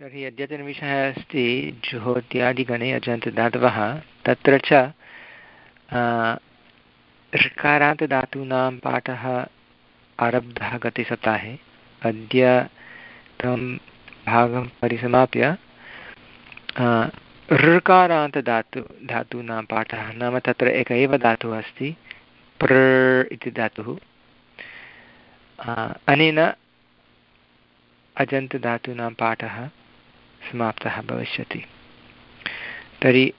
तर्हि अद्यतनविषयः अस्ति जुहोत्यादिगणे अजन्तदातवः तत्र च ऋकारान्तदातूनां पाठः आरब्धः गते सप्ताहे। अद्य तं भागं परिसमाप्य ऋकारान्तदातु धातूनां पाठः। नाम तत्र एक एव धातुः अस्ति प्र इति धातुः। अनेन अजन्तधातूनां पाठः समाप्तः भविष्यति। तर्हि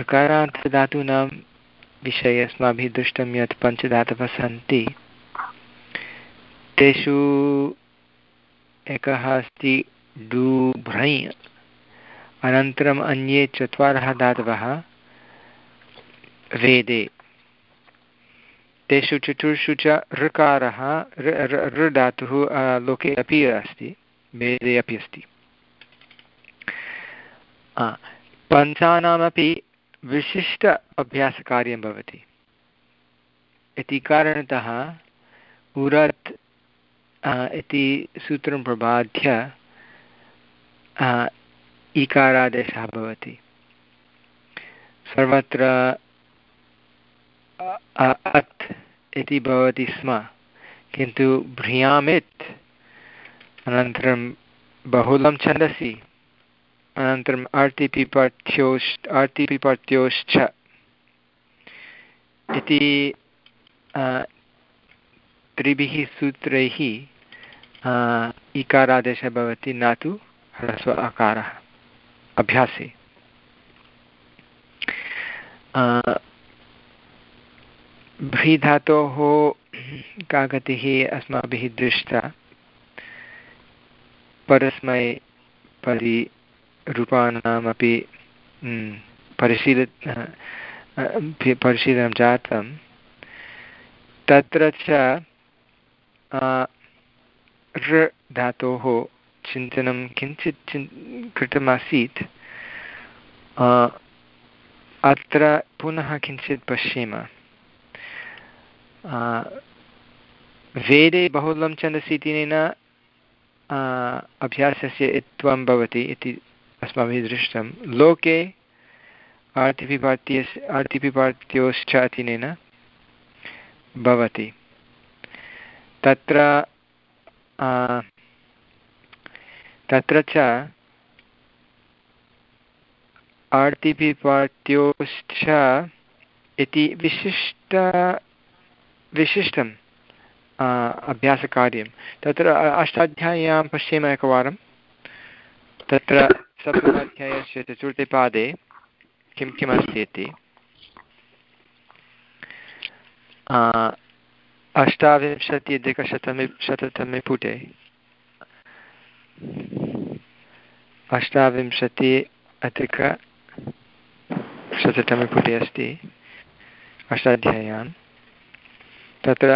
ऋकारान्तधातूनां विषये अस्माभिः दृष्टं यत् पञ्चधातवः सन्ति, तेषु एकः अस्ति डु भ्रै अनन्तरम् अन्ये चत्वारः धातवः वेदे। तेषु चतुर्षु च ऋकारः, ऋ धातुः लोके अपि अस्ति, वेदे अपि अस्ति। पञ्चानामपि विशिष्ट अभ्यासकार्यं भवति इति कारणतः उरत् इति सूत्रं प्रबाध्य इकारादेशः भवति सर्वत्र अत् इति भवति स्म किन्तु भ्रियामित् अनन्तरं बहुलं छन्दसि अनन्तरम् आर्तिपिपाठ्योश् आर्तिपिपाठ्योश्च इति त्रिभिः सूत्रैः इकारादेशः भवति न तु ह्रस्व आकारः अभ्यासे। भ्रीधातोः का गतिः अस्माभिः दृष्टा। परस्मै परि रूपाणामपि परिशील परिशीलनं जातं। तत्र च ऋ धातोः चिन्तनं किञ्चित् चिन्, कृतमासीत्। अत्र पुनः किञ्चित् पश्येम। वेदे बहुलं छन्दसि इत्यनेन अभ्यासस्य इत्वं भवति इति अस्माभिः दृष्टं लोके आर्तिपिपाट्यस्य आर्तिपिपाट्योश्च अतिनेन भवति तत्र तत्र च आर्तिपिपाट्योश्च इति विशिष्ट विशिष्टं अभ्यासकार्यं तत्र अष्टाध्याय्यां पश्येम एकवारं तत्र सप्तमाध्यायस्य चतुर्थे पादे किं किमस्ति इति अष्टाविंशत्यधिकशतमे शततमे पुटे। अष्टाविंशति अधिकशततमे पुटे अस्ति अष्टाध्याय्यान् तत्र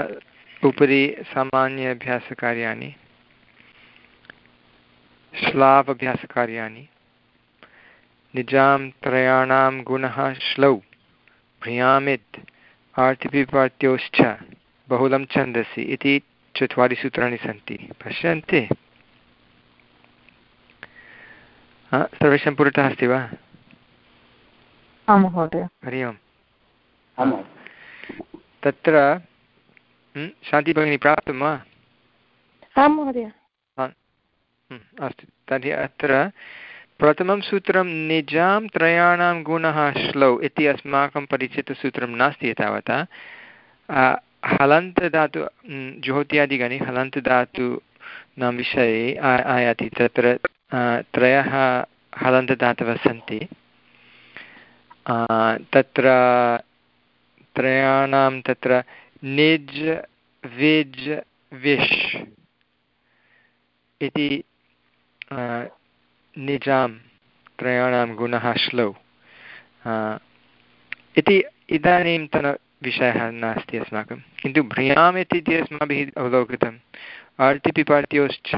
उपरि सामान्य अभ्यासकार्याणि। श्लाभ्यासकार्याणि निजां त्रयाणां गुणः श्लौ। भ्रियामित् आर्तिपिपाट्योश्च बहुलं छन्दसि इति चत्वारि सूत्राणि सन्ति। पश्यन्ति। सर्वेषां पुरतः अस्ति वा? हरि ओम्। तत्र शान्तिभगिनी प्राप्तं वा? आं महोदय। अस्तु। तर्हि अत्र प्रथमं सूत्रं निजां त्रयाणां गुणः श्लौ इति अस्माकं परिचितसूत्रं नास्ति एतावता। हलन्तधातु ज्योत्यादिगणे हलन्तधातूनां विषये आयाति। तत्र त्रयः हलन्तधातवः सन्ति। तत्र त्रयाणां तत्र निज्, विज्, विश् इति निजां त्रयाणां गुणः श्लौ। इति इदानीन्तनविषयः नास्ति अस्माकं। किन्तु भ्रियाम् इति अस्माभिः अवलोकितम् आर्तिपिपार्त्योश्च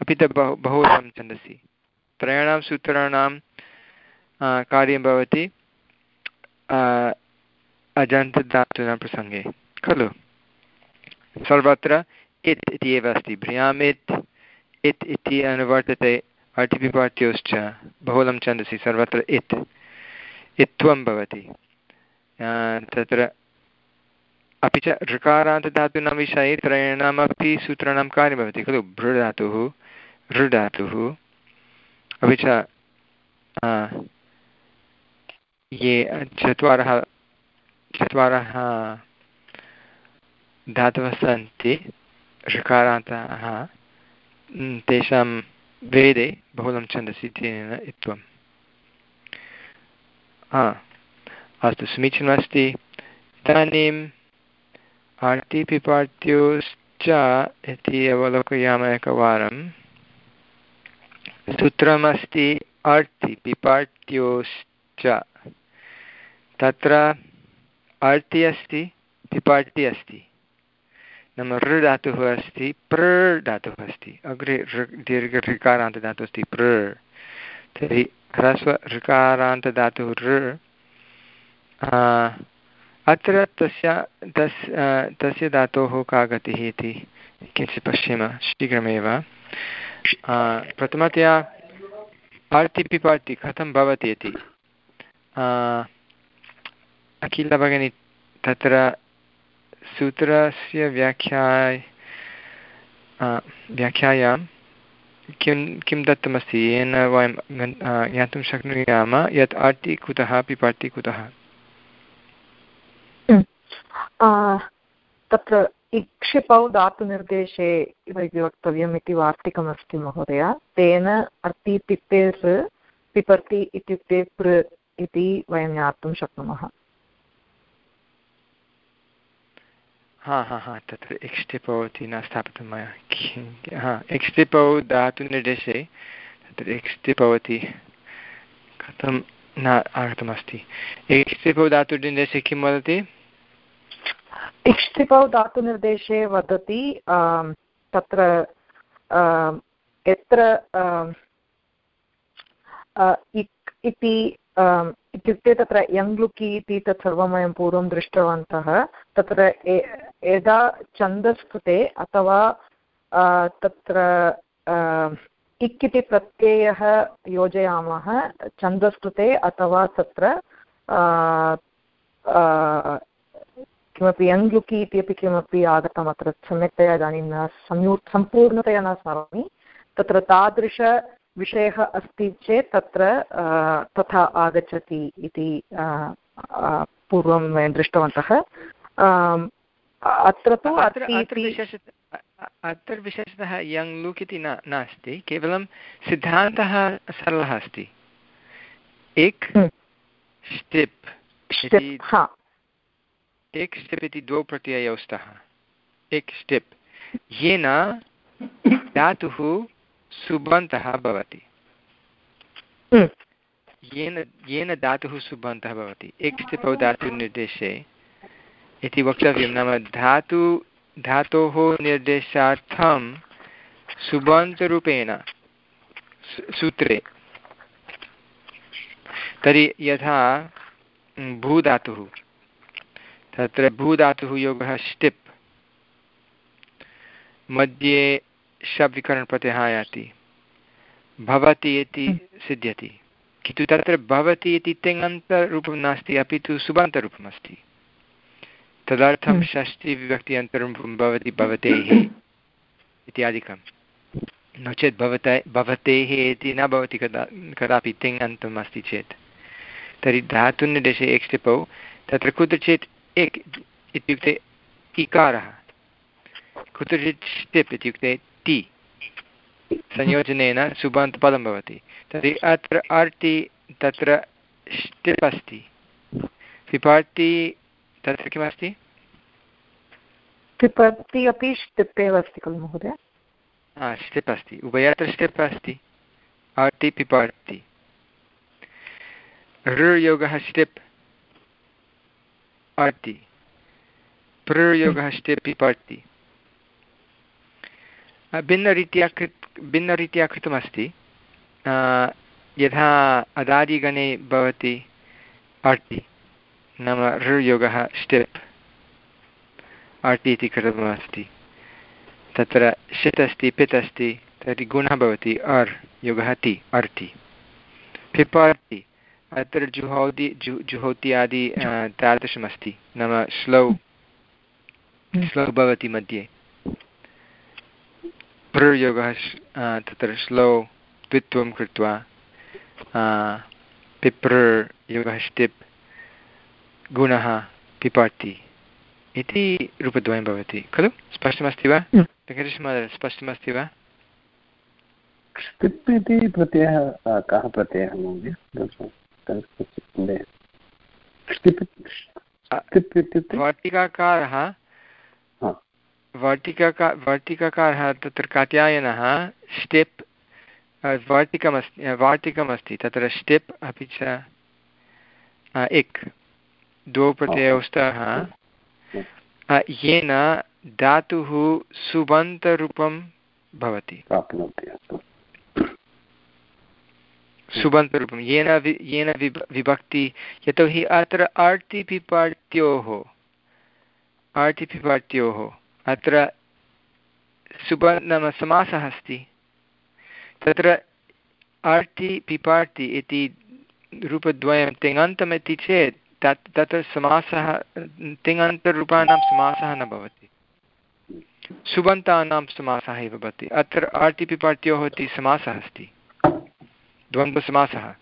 अपि च बहु बहुलं छन्दसि। त्रयाणां सूत्राणां कार्यं भवति अजन्तधातूनां प्रसङ्गे। खलु? सर्वत्र इत् इति एव अस्ति। भ्रियामित् इत् इति अनुवर्तते अर्टिपिपाट्योश्च बहुलं छन्दसि, सर्वत्र इत्। इत्त्वं भवति। तत्र अपि च ऋकारान्तधातूनां विषये त्रयाणामपि सूत्राणां कार्यं भवति खलु? भृधातुः, ऋधातुः, अपि च ये चत्वारः चत्वारः धातवः सन्ति, ऋकारान्तः। तेषां वेदे बहुलं छन्दसि तेन इत्थम् हा अस्तु समीचीनमस्ति इदानीम् आर्तिपिपार्त्योश्च इति अवलोकयामः एकवारं सूत्रमस्ति अर्ति पिपाट्योश्च तत्र अर्ति अस्ति पिपाट्ति अस्ति नाम ऋ धातुः अस्ति प्र धातुः अस्ति। अग्रे ऋ, दीर्घ ऋकारान्तधातुः अस्ति प्र तर्हि ह्रस्व ऋकारान्तधातुः ऋ अत्र तस्य, तस् तस्य धातोः का गतिः इति किञ्चित् पश्येम शीघ्रमेव। प्रथमतया पार्टि पिपार्टि कथं भवति इति। अखिलभगिनी तत्र सूत्रस्य व्याख्या व्याख्यायां किं किं दत्तमस्ति? येन वयं ज्ञातुं शक्नुयाम यत् आर्टि कुतः, पिपार्टि कुतः? तत्र इक्षिपौ धातुनिर्देशे इति वक्तव्यम् इति वार्तिकमस्ति महोदय। तेन अर्ति पिप्पेर् पिपर्ति इत्युक्ते पृ इति वयं ज्ञातुं शक्नुमः। हा हा हा, तत्र एक्स्टिपौ इति न स्थापितं मया। हा एक्स्टिपौ धातुनिर्देशे तत्र एक्स्टिपौ इति कथं न आगतमस्ति। एक्स्टिपौ धातुनिर्देशे किं वदति? इक्ष्तिपौ धातुनिर्देशे वदति तत्र यत्र इक् इति इत्युक्ते तत्र यङ्लुकि इति तत् सर्वं वयं पूर्वं दृष्टवन्तः, तत्र यदा छन्दस् कृते अथवा तत्र इक् इति प्रत्ययः योजयामः, छन्दस् कृते अथवा तत्र किमपि यङ्लुकि इत्यपि किमपि आगतम् अत्र, सम्यक्तया इदानीं न, संयू, सम्पूर्णतया न स्मरामि, तत्र तादृशविषयः अस्ति चेत् तत्र तथा आगच्छति इति पूर्वं वयं दृष्टवन्तः। अत्र तु अत्र विशेषतः यङ् लुक् इति न नास्ति केवलं सिद्धान्तः सरलः अस्ति। एक् स्टिप् एक् स्टेप् इति द्वौ प्रत्ययौ स्तः। एक् स्टेप्। येन धातुः सुबन्तः भवति। येन येन धातुः सुबन्तः भवति। एक् स्टेपौ धातुनिर्देशे इति वक्तव्यं। नाम धातु धातोः निर्देशार्थं सुबन्तरूपेण सूत्रे। तर्हि यथा भूधातुः। तत्र भूधातुः योगः स्टिप्। मध्ये शब्विकरणप्रत्ययः आयाति भवति इति सिद्ध्यति। किन्तु तत्र भवति इति तिङन्तरूपं नास्ति अपि तु सुबन्तरूपमस्ति। तदर्थं हम्म। षष्टिविभक्ति अन्तरूपं भवति भवतेः इत्यादिकं। नो चेत् भवत भवतेः इति न भवति कदा कदापि तिङन्तम् अस्ति चेत्। तर्हि धातुनिर्देशे एक्स्टिपौ तत्र कुत्रचित् एक् इत्युक्ते इकारः। कुत्रचित् स्टिप् इत्युक्ते टि। संयोजनेन सुबन्तपदं भवति। तर्हि अत्र अर्टि तत्र स्टिप् अस्ति। पिपार्टि तत्र किमस्ति? पिपर्ति अपि स्टिप् एव अस्ति खलु महोदय। हा स्टिप् अस्ति। उभयत्र स्टिप् अस्ति। आर्टि पिपार्ति। ऋयोगः स्टिप्। पार्टि प्रयोगः स्टेपि पार्टि भिन्नरीत्या कृत् भिन्नरीत्या कृतमस्ति। यथा अदादिगणे भवति आर्टि नाम ऋयोगः स्टेप्। आर्टि इति कृतमस्ति। तत्र षित् अस्ति पित् अस्ति तर्हि गुणः भवति अर् योगः ति अर्ति पिपर्ति अत्र जुहोति जु जुहोति आदि तादृशमस्ति। नाम श्लौ श्लौ भवति मध्ये। प्रयोगः तत्र श्लौ द्वित्वं कृत्वा पिप्र योगः स्टिप् गुणः पिपाति इति रूपद्वयं भवति। खलु? स्पष्टमस्ति वा? वेङ्कटेशमहोदय स्पष्टमस्ति वा? स्टिप् इति प्रत्ययः कः प्रत्ययः महोदय? वाटिकाकारः वाटिकाका वाटिकाकारः तत्र कात्यायनः स्टेप् वाटिकमस्ति वाटिकमस्ति तत्र स्टेप् अपि च इक् द्वौ प्रत्ययौ स्तः येन धातुः सुबन्तरूपं भवति सुबन्तरूपं येन वि येन विभ विभक्ति यतोहि अत्र आर्तिपिपाट्योः आर्तिपिपाट्योः अत्र सुब नाम समासः अस्ति तत्र आर्ति पिपार्ति इति रूपद्वयं तिङन्तमिति चेत् तत् तत्र समासः तिङन्तरूपाणां समासः न भवति। सुबन्तानां समासः एव भवति। अत्र आर्तिपिपाट्योः इति समासः अस्ति द्वन्द्वसमासः।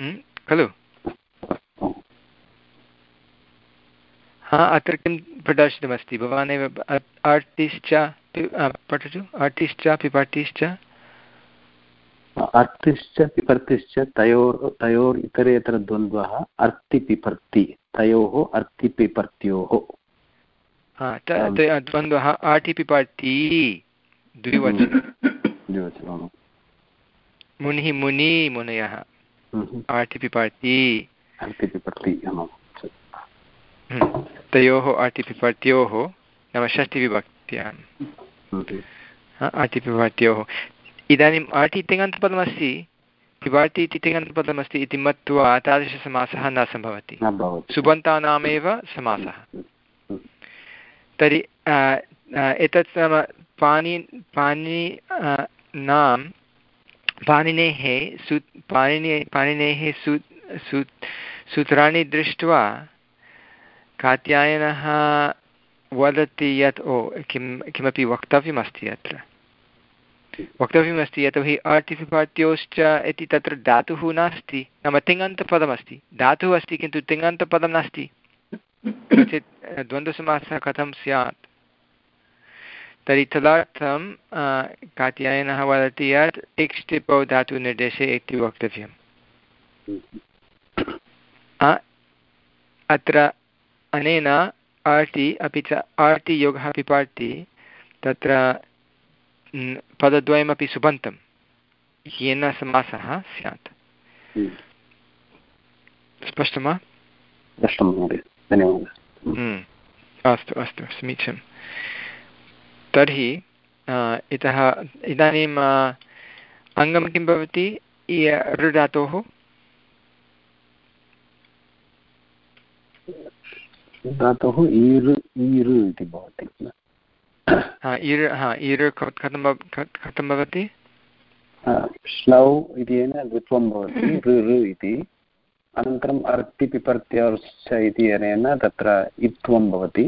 हम्म, खलु? हा अत्र किं प्रदर्शितमस्ति भवान् एव आर्टिश्च पठतु। आर्टिश्च पिपार्टिश्च अर्तिश्च पिपर्तिश्च तयोर् तयोर् इतरेतरद्वन्द्वः अर्तिपिपर्ति तयोः अर्तिपिपर्त्योः द्वन्द्वः। आर्टिपिपर्ति द्विवचनं। द्विवचनं। मुनिः मुनि मुनयः। अर्तिपिपर्ति तयोः आर्टिपिपर्त्योः नाम षष्टिविभक्त्याम् आर्टिपिपार्त्योः इदानीम् आर्टि तिङन्तपदमस्ति। पिबार्ति इति तिङन्तपदमस्ति इति मत्वा तादृशसमासः न सम्भवति। सुबन्तानामेव समासः। तर्हि एतत् नाम पाणि पाणि नाम पाणिनेः सू पाणिने पाणिनेः सू सू सूत्राणि दृष्ट्वा कात्यायनः वदति यत्, ओ, किं, किमपि वक्तव्यमस्ति अत्र? वक्तव्यमस्ति यतोहि आर्टिफिपाट्योश्च इति तत्र धातुः नास्ति। नाम तिङन्तपदमस्ति। धातुः अस्ति किन्तु तिङन्तपदं नास्ति। द्वन्द्वसमासः कथं स्यात्? तर्हि तदर्थं कात्यायनः वदति यत् इक् टिपौ धातुनिर्देशे इति वक्तव्यम्। अत्र अनेन आर्टि अपि च आर्टि योगः अपि पार्टि तत्र पदद्वयमपि सुबन्तं येन समासः स्यात्। स्पष्टं वा? स्पष्टं महोदय। धन्यवादः। अस्तु अस्तु समीचीनम्। तर्हि इतः इदानीम् अङ्गं किं भवति? ऋधातोः धातुः ईर् ईर् इति भवति ईर् हा ईर् कथं कथं भवति श्लौ इत्येन द्वित्वं भवति ऋ इति अनन्तरम् अर्तिपिपर्त्यश्च इति अनेन तत्र इत्वं भवति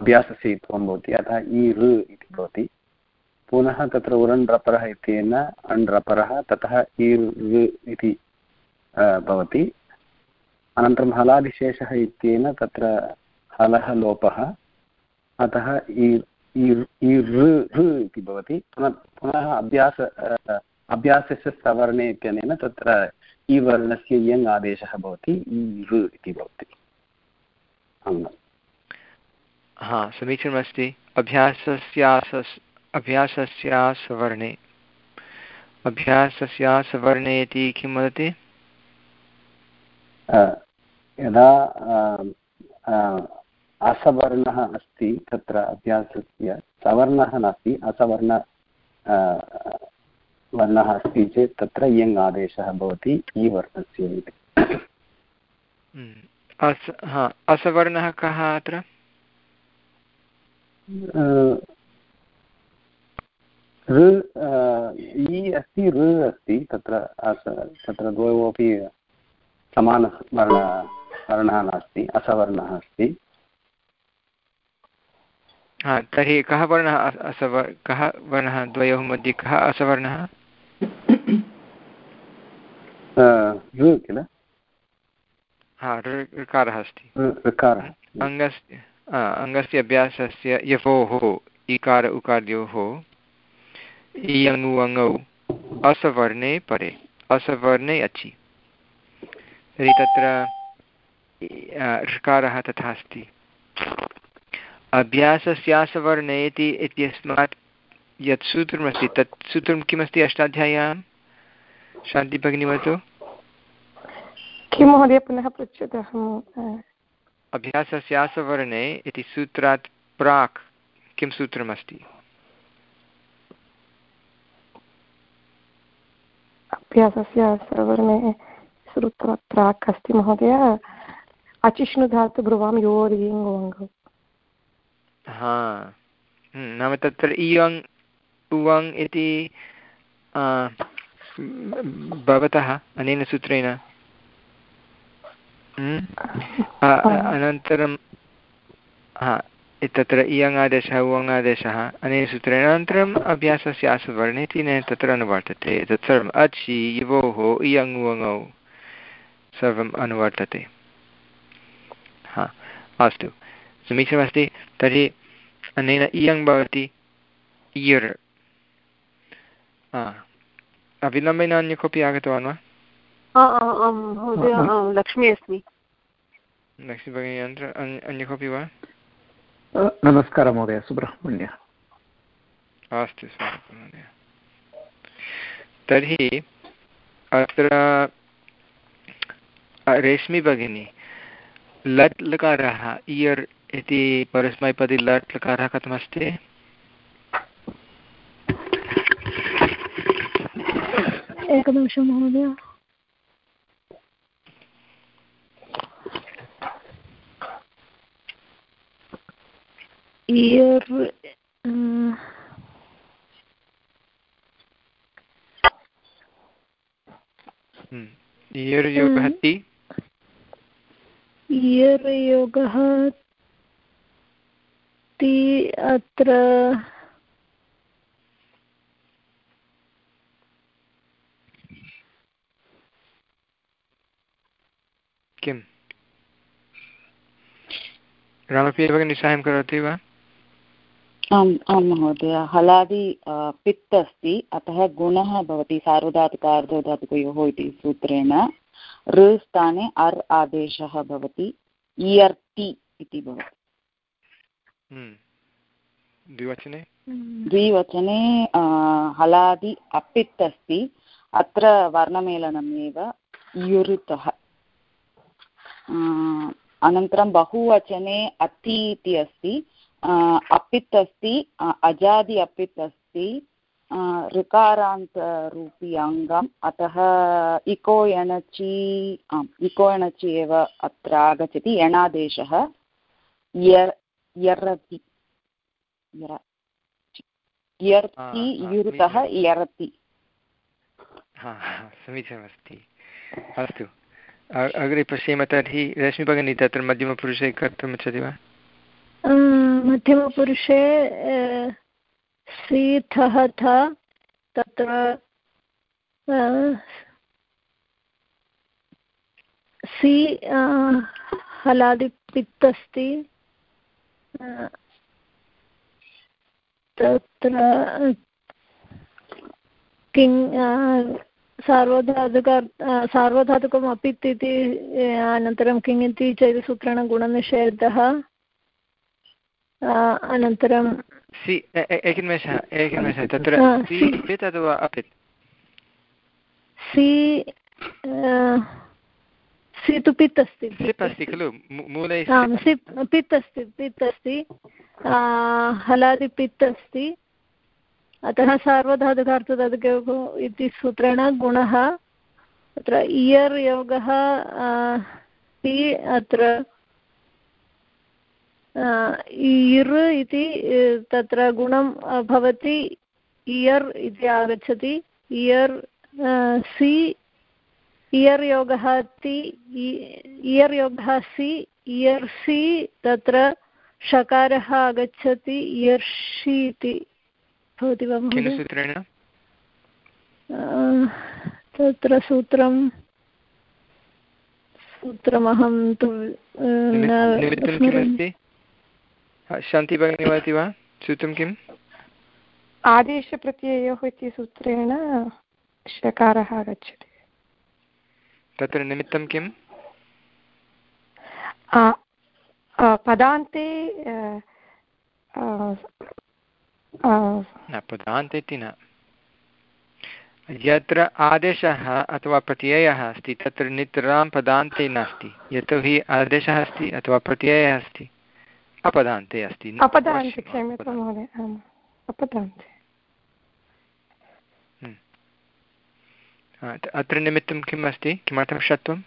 अभ्यासस्य इत्वं भवति अतः ऋ इति भवति पुनः तत्र उरण् रपरः इत्येन अण् रपरः ततः ऋ इति भवति अनन्तरं हलादिशेषः इत्येन तत्र हलः लोपः अतः इति भवति। पुनः पुनः अभ्यास अभ्यासस्य सवर्णे इत्यनेन तत्र इ वर्णस्य यङ् आदेशः भवति इ इति भवति। हा समीचीनमस्ति। अभ्यासस्यासस् अभ्यासस्यासवर्णे। अभ्यासस्यासवर्णे इति किं वदति? यदा असवर्णः अस्ति तत्र अभ्यासस्य सवर्णः नास्ति असवर्ण वर्णः अस्ति चेत् तत्र इयङ् आदेशः भवति इ वर्णस्य इति। अस् हा असवर्णः कः अत्र? इ अस्ति ऋ अस्ति तत्र तत्र द्वयोः अपि वर्णः नास्ति असवर्णः अस्ति। हा तर्हि कः वर्णः असवर् कः वर्णः द्वयोः मध्ये कः असवर्णः? किल? हा ऋकारः अस्ति। अङ्गस्य अङ्गस्य अभ्यासस्य यवोः इकार उकारयोः इयङुवङौ असवर्णे परे असवर्णे अचि। तर्हि तत्र ऋकारः तथा अस्ति। अभ्यासस्यासवर्णे इति इत्यस्मात् यत् सूत्रमस्ति तत् सूत्रं किमस्ति अष्टाध्याय्यां शान्तिभगिनी वदतु। किं महोदय पुनः पृच्छतु अभ्यासस्यासवर्णे इति सूत्रात् प्राक् किं सूत्रमस्ति? अभ्यासस्य सवर्णे सूत्रात् प्राक् अस्ति महोदय। अचिष्णुधातु ब्रुवां योरिङ्गौ हा. हम्म, नाम तत्र इयङ् उवङ् इति भवतः अनेन सूत्रेण। हम्म, अनन्तरं हा तत्र इयङादेशः उवङादेशः अनेन सूत्रेण। अनन्तरम् अभ्यासस्य आसवर्णे तेन तत्र अनुवर्तते। तत् सर्वम् अचि युवोः इयङ् उवङौ सर्वम् अनुवर्तते। अस्तु। समीचीनमस्ति। तर्हि अनेन इयङ् भवति इयर्। अविलम्बेन अन्य कोऽपि आगतवान् वा? लक्ष्मी अस्मि लक्ष्मी भगिनी अनन्तरं अन्य कोऽपि वा? नमस्कारः महोदय सुब्रह्मण्य। अस्तु महोदय तर्हि अत्र रेश्मी भगिनी लट् लकारः इयर् इति परस्मैपदी लट् लकारः कथमस्ति? एकनिमिषं महोदय। इयर् इयर् योगः इयर्योगः ति अत्र किम्? रामपि भगिनी साहाय्यं करोति वा? आम् आं महोदय। हलादि पित् अस्ति। अतः गुणः भवति सार्वधातुकार्धधातुकयोः इति सूत्रेण। ऋ स्थाने अर् आदेशः भवति इयर्ति इति भवति। हम्म। द्विवचने? द्विवचने हलादि अपित् अस्ति अत्र वर्णमेलनम् एव युरुतः। अनन्तरं बहुवचने अति इति अस्ति अपित् अस्ति अजादि अपित् अस्ति ऋकारान्तरूपी अङ्गम् अतः इको एणचि आम् इको एणचि एव अत्र आगच्छति एणादेशः यर् यरति यर्ति युरुतः। यरति समीचीनमस्ति। अस्तु। अग्रे पश्येम तर्हि रश्मिभगिनी तत्र मध्यमपुरुषे कर्तुम् इच्छति वा? मध्यमपुरुषे सीथः थ तत्र सि हलादिपित् अस्ति तत्र, किं सार्वधातुक सार्वधातुकम् अपित् इति अनन्तरं किङ् इति चेत् सूत्रेण गुणनिषेधः अनन्तरं सि एकनिमेषः एकनिमेषः तत्र पित् अथवा अपित् सि सि तु पित् अस्ति सिप् अस्ति खलु मूले सिप् पित् अस्ति पित् अस्ति हलादि पित् अस्ति अतः सार्वधातुकार्थधातुकयोः इति सूत्रेण गुणः तत्र इयर् योगः अत्र इर् इति तत्र गुणं भवति इयर् इति आगच्छति इयर् सि इयर् योगः ति इयर् योगः सि इयर् सि तत्र षकारः आगच्छति इयर्षि इति भवति वा सूत्रेण? तत्र सूत्रं सूत्रमहं तु शान्ति भगिनी वदति वा? सूत्रं किम्? आदेशप्रत्ययोः इति सूत्रेण षकारः आगच्छति। तत्र निमित्तं किम्? पदान्ते न पदान्ते इति न। यत्र आदेशः अथवा प्रत्ययः अस्ति तत्र नितरां पदान्ते नास्ति। यतोहि आदेशः अस्ति अथवा प्रत्ययः अस्ति। अपदान्ते अस्ति अपदान्ते क्षम्यतां महोदय आम् अपदान्ते। हम्म। अत्र निमित्तं किम् अस्ति? किमर्थं षत्वम्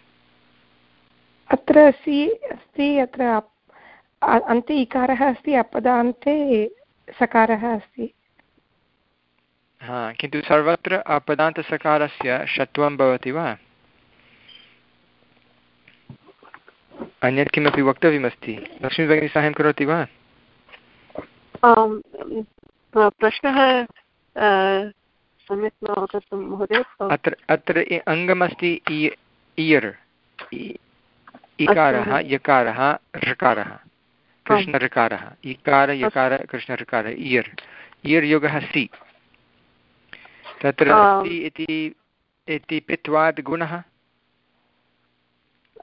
अत्र सि अस्ति अत्र अन्ते इकारः अस्ति अपदान्ते सकारः अस्ति। हा किन्तु सर्वत्र अपदान्तसकारस्य षत्वं भवति वा? अन्यत् किमपि वक्तव्यमस्ति? लक्ष्मीभगिनी साहाय्यं करोति वा? प्रश्नः सम्यक् न अवगतं महोदय। अत्र अत्र अङ्गमस्ति इयर् इकारः यकारः ऋकारः। कृष्णऋकारः। इकार यकार कृष्णऋकारः इयर्। इयर् योगः सि। तत्र सि इति इति पित्वात् गुणः।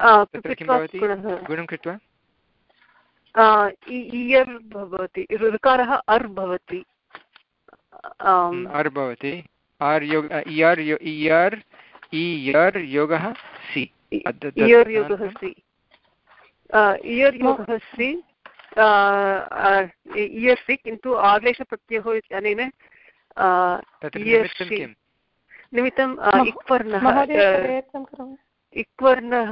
गुणं कृत्वा? इयर् भवति ऋकारः अर् भवति। अर् भवति। आर् योग इयर् इयर् इयर् योगः सि। इयर् योगः सि। इयर् योगः सि इयर् सि किन्तु आदेशप्रत्ययो अनेन निमित्तं इक्वर्णः इक्वर्णः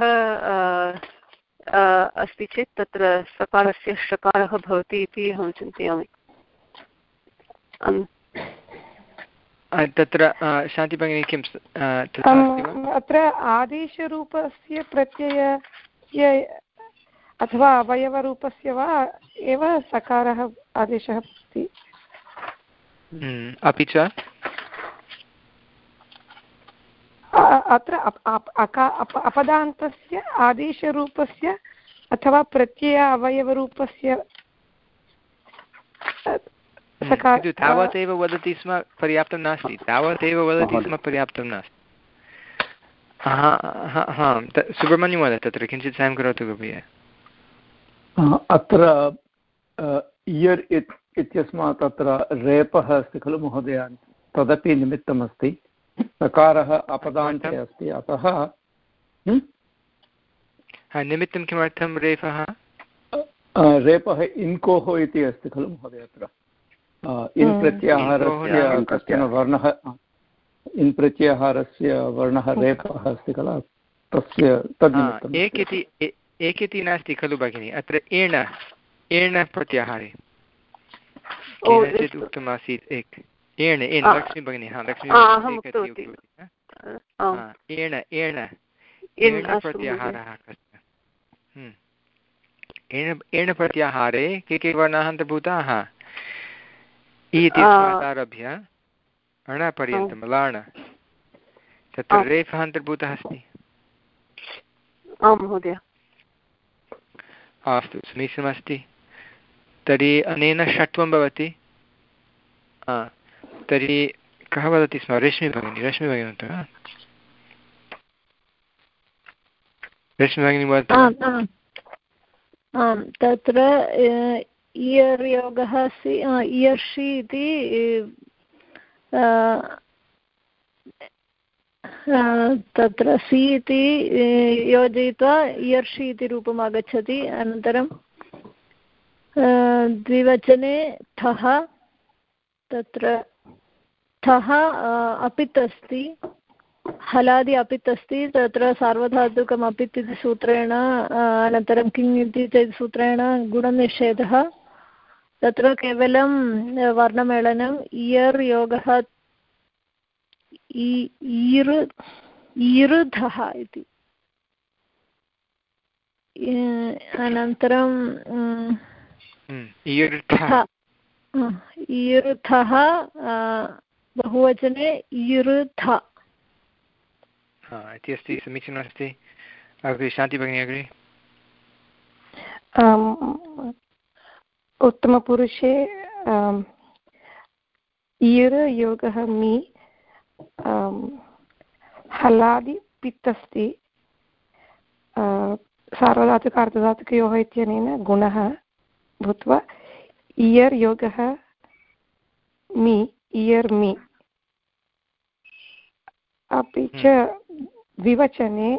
अस्ति चेत् तत्र सकारस्य षकारः भवति इति अहं चिन्तयामि। तत्र शान्तिभगिनी किं अत्र आदेशरूपस्य प्रत्ययस्य अथवा अवयवरूपस्य वा एव सकारः आदेशः अस्ति। हम्म, अपि च? अत्र अपदान्तस्य आदेशरूपस्य अथवा प्रत्यय अवयवरूपस्य हम्म, तावदेव वदति स्म पर्याप्तं नास्ति। तावदेव वदति स्म पर्याप्तं नास्ति। सुब्रह्मण्यं वद तत्र किञ्चित् सायं करोतु कृपया। अत्र इयर् इत्यस्मात् अत्र रेपः अस्ति खलु महोदय। तदपि निमित्तमस्ति। सकारः अपदान्ते अस्ति अतः निमित्तं किमर्थं रेफः? रेपः इन्कोः इति अस्ति खलु महोदय अत्र। इन् प्रत्याहारस्य कश्चन वर्णः इन् प्रत्याहारस्य वर्णः रेपः अस्ति खलु? तस्य तद् एक इति एक इति नास्ति खलु भगिनि अत्र एण एण प्रत्याहारे। उक्तमासीत् एक। एण एण लक्ष्मी भगिनी हा लक्ष्मी एण एण एण प्रत्याहारः। एण एण प्रत्याहारे के के वर्णाः अन्तर्भूताः इति आरभ्य अणपर्यन्तं लाण तत्र रेफः अन्तर्भूतः अस्ति आं महोदय अस्तु समीचीनमस्ति तर्हि अनेन षट्वं भवति तर्हि कः वदति स्म रश्मि भगिनी रश्मि भगिनी वा रश्मि वदतु आम् तत्र इयर् योगः अस्ति इयर्षि इति तत्र सि इति योजयित्वा इयर्षि इति रूपम् आगच्छति अनन्तरं द्विवचने ठः तत्र ठः अपित् अस्ति हलादि अपित् अस्ति तत्र सार्वधातुकम् अपित् इति सूत्रेण अनन्तरं किङ् इति चेत् सूत्रेण गुणनिषेधः तत्र केवलं वर्णमेलनम् इयर् योगः ईर् ईरुधः इति। अनन्तरं ईरुथः बहुवचने ईरुथ इति अस्ति समीचीनमस्ति अग्रे शान्तिभगिनी अग्रे। उत्तमपुरुषे ईर् योगः मि हलादि पित् अस्ति सार्वधातुकार्धधातुकयोः इत्यनेन गुणः भूत्वा इयर् योगः मि इयर् मि। अपि च द्विवचने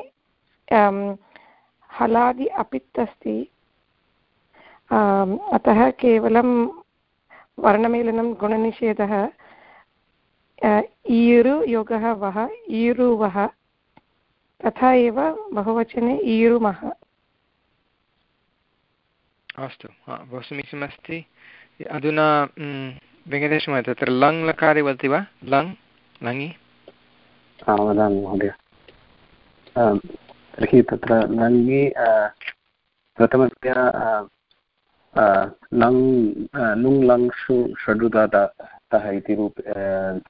हलादि अपित् अस्ति अतः केवलं वर्णमेलनं गुणनिषेधः ईरु योगः वः ईरुवः तथा एव बहुवचने ईरुमः। अस्तु बहु समीचीनमस्ति अधुना वेङ्कटेशमहोदय तत्र लङ् लकारे वदति वा? लङ् लङि वदामि महोदय। तर्हि तत्र लङि प्रथमतया लङ् लुङ् लङ्षु षडुदातः इति रूप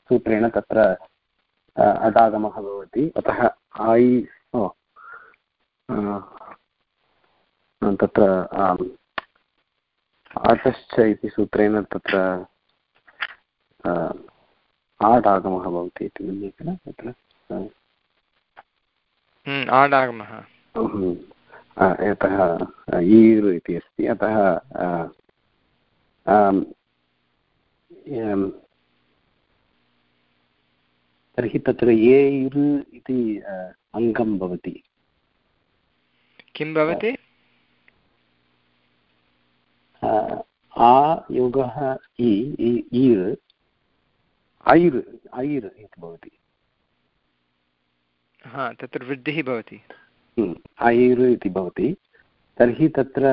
सूत्रेण तत्र अडागमः भवति। अतः ऐ तत्र आटश्च इति सूत्रेण तत्र आड् आगमः भवति इति मन्ये किल? तत्र? हम्म, आडागमः। हम्म, यतः ईर् इति अस्ति। अतः तर्हि तत्र एर् इति अङ्गं भवति। किं भवति? आ योगः इ ईर् ऐर् ऐर् इति भवति। हा तत्र वृद्धिः भवति। हम्म, ऐर् इति भवति। तर्हि तत्र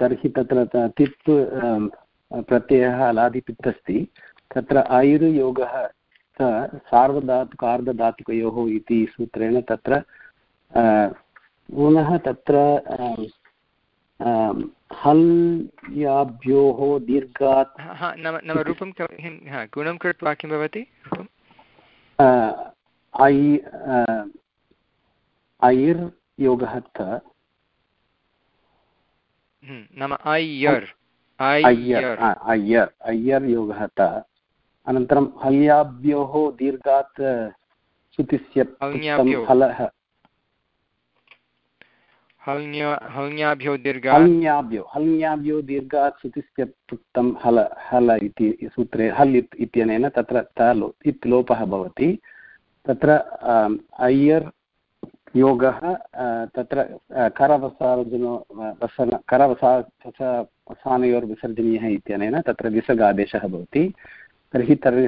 तर्हि तत्र तिप् प्रत्ययः अलादिपित् अस्ति। तत्र ऐर् योगः सार्वधातुकार्धधातुकयोः इति सूत्रेण तत्र पुनः तत्र हल्याभ्योः दीर्घात् नाम रूपं गुणं कृत्वा किं भवति ऐ ऐर् योगः त। हम्म, नाम अय्यर् अय्यर् अय्यर् योगः त। अनन्तरं हल्याभ्योः दीर्घात् सुतिस्य हलः हल्याभ्यो हल्याभ्यो हल्याभ्यो दीर्घात् सुतिस्य पृक्तं हल हल इति सूत्रे, हल् इत्यनेन तत्र त लो, इत् लोपः भवति। तत्र अय्यर् योगः तत्र करवसार्जनो वसन करवसा वसानयोर्विसर्जनीयः इत्यनेन तत्र विसर्गादेशः भवति। तर्हि तर्हि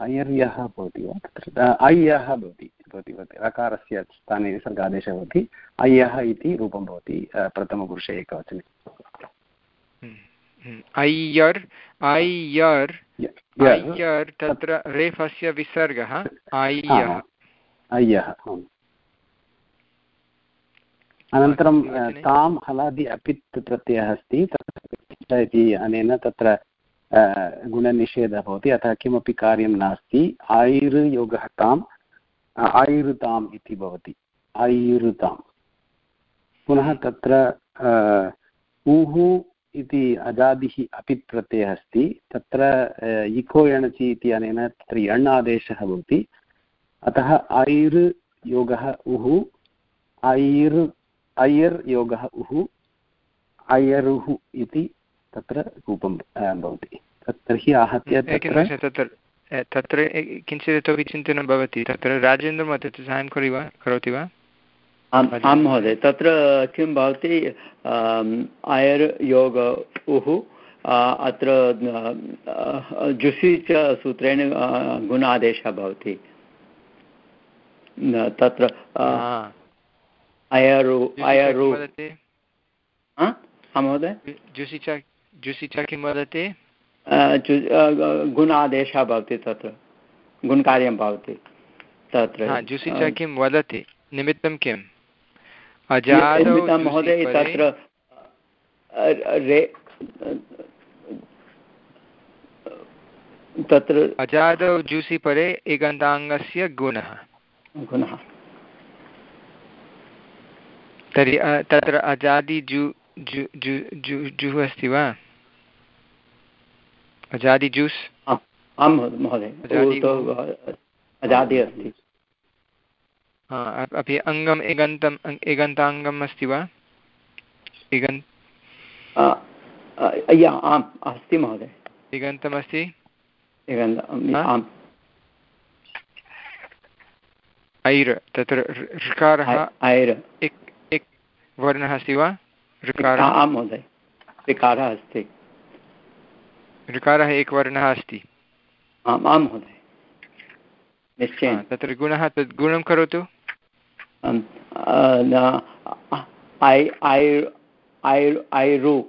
अयर्यः भवति वा? तत्र अय्यः भवति भवति भवति। रकारस्य स्थाने विसर्गादेशः भवति। अय्यः इति रूपं भवति प्रथमपुरुषे एकवचने। हम्म, हम्म। अय्यर् अय्यर् अय्यर् तत्र रेफस्य विसर्गः अय्यः। अय्यः अनन्तरं तां हलादि अपित् प्रत्ययः अस्ति इति अनेन तत्र गुणनिषेधः भवति, अतः किमपि कार्यं नास्ति। आयुर्योगः ताम् आयुरुताम् इति भवति। आयुरुताम्। पुनः तत्र ऊः इति अजादिः अपित् प्रत्ययः अस्ति। तत्र इको एणचि इति अनेन तत्र यण् आदेशः भवति। अतः आयुर् योगः उः ऐर् अयर् योगः उः अयरुः इति तत्र रूपं भवति। तर्हि आहत्य तत्र तत्र किञ्चित् इतोपि चिन्तनं भवति। तत्र राजेन्द्रमहोदय साहाय्यं करोति वा? करोति वा? आम् आं महोदय। तत्र किं भवति अयर् योग उः अत्र जुषि च सूत्रेण गुणादेशः भवति। तत्र अयरु अयरु महोदय। जुषि च जुषि च किं वदति गुणादेशः भवति तत्र गुणकार्यं भवति तत्र। जुषि च किं वदति। निमित्तं किम्? महोदय तत्र तत्र अजादौ जूसि परे गुणः। गुणः। तर्हि तत्र अजादि जु जु जु जु जुः अस्ति वा? अजादि जूस्? आं महोदय। अजादि अस्ति। अपि अङ्गम् अस्ति वा? आम् अस्ति महोदय। ऐर् तत्र ऋकारः ऐर्। इक् इक् वर्णः अस्ति वा? ऋकारः? आं महोदय। ऋकारः अस्ति। ऋकारः एकवर्णः अस्ति। आम् आं महोदय। निश्चयेन। तत्र गुणः तद् गुणं करोतु। ऐरु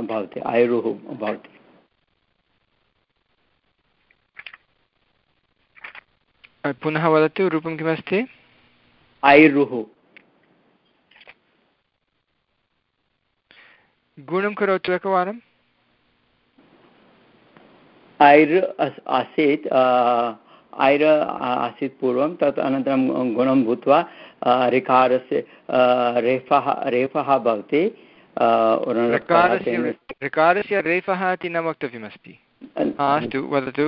भवति ऐरुः भवति। पुनः वदतु रूपं किमस्ति? ऐरुः। गुणं करोतु एकवारम्। ऐर् आसीत् ऐर् आसीत् पूर्वं तत् अनन्तरं गुणं भूत्वा ऋकारस्य रेफः रेफः भवति ऋकारस्य रेफः इति न वक्तव्यमस्ति। अस्तु वदतु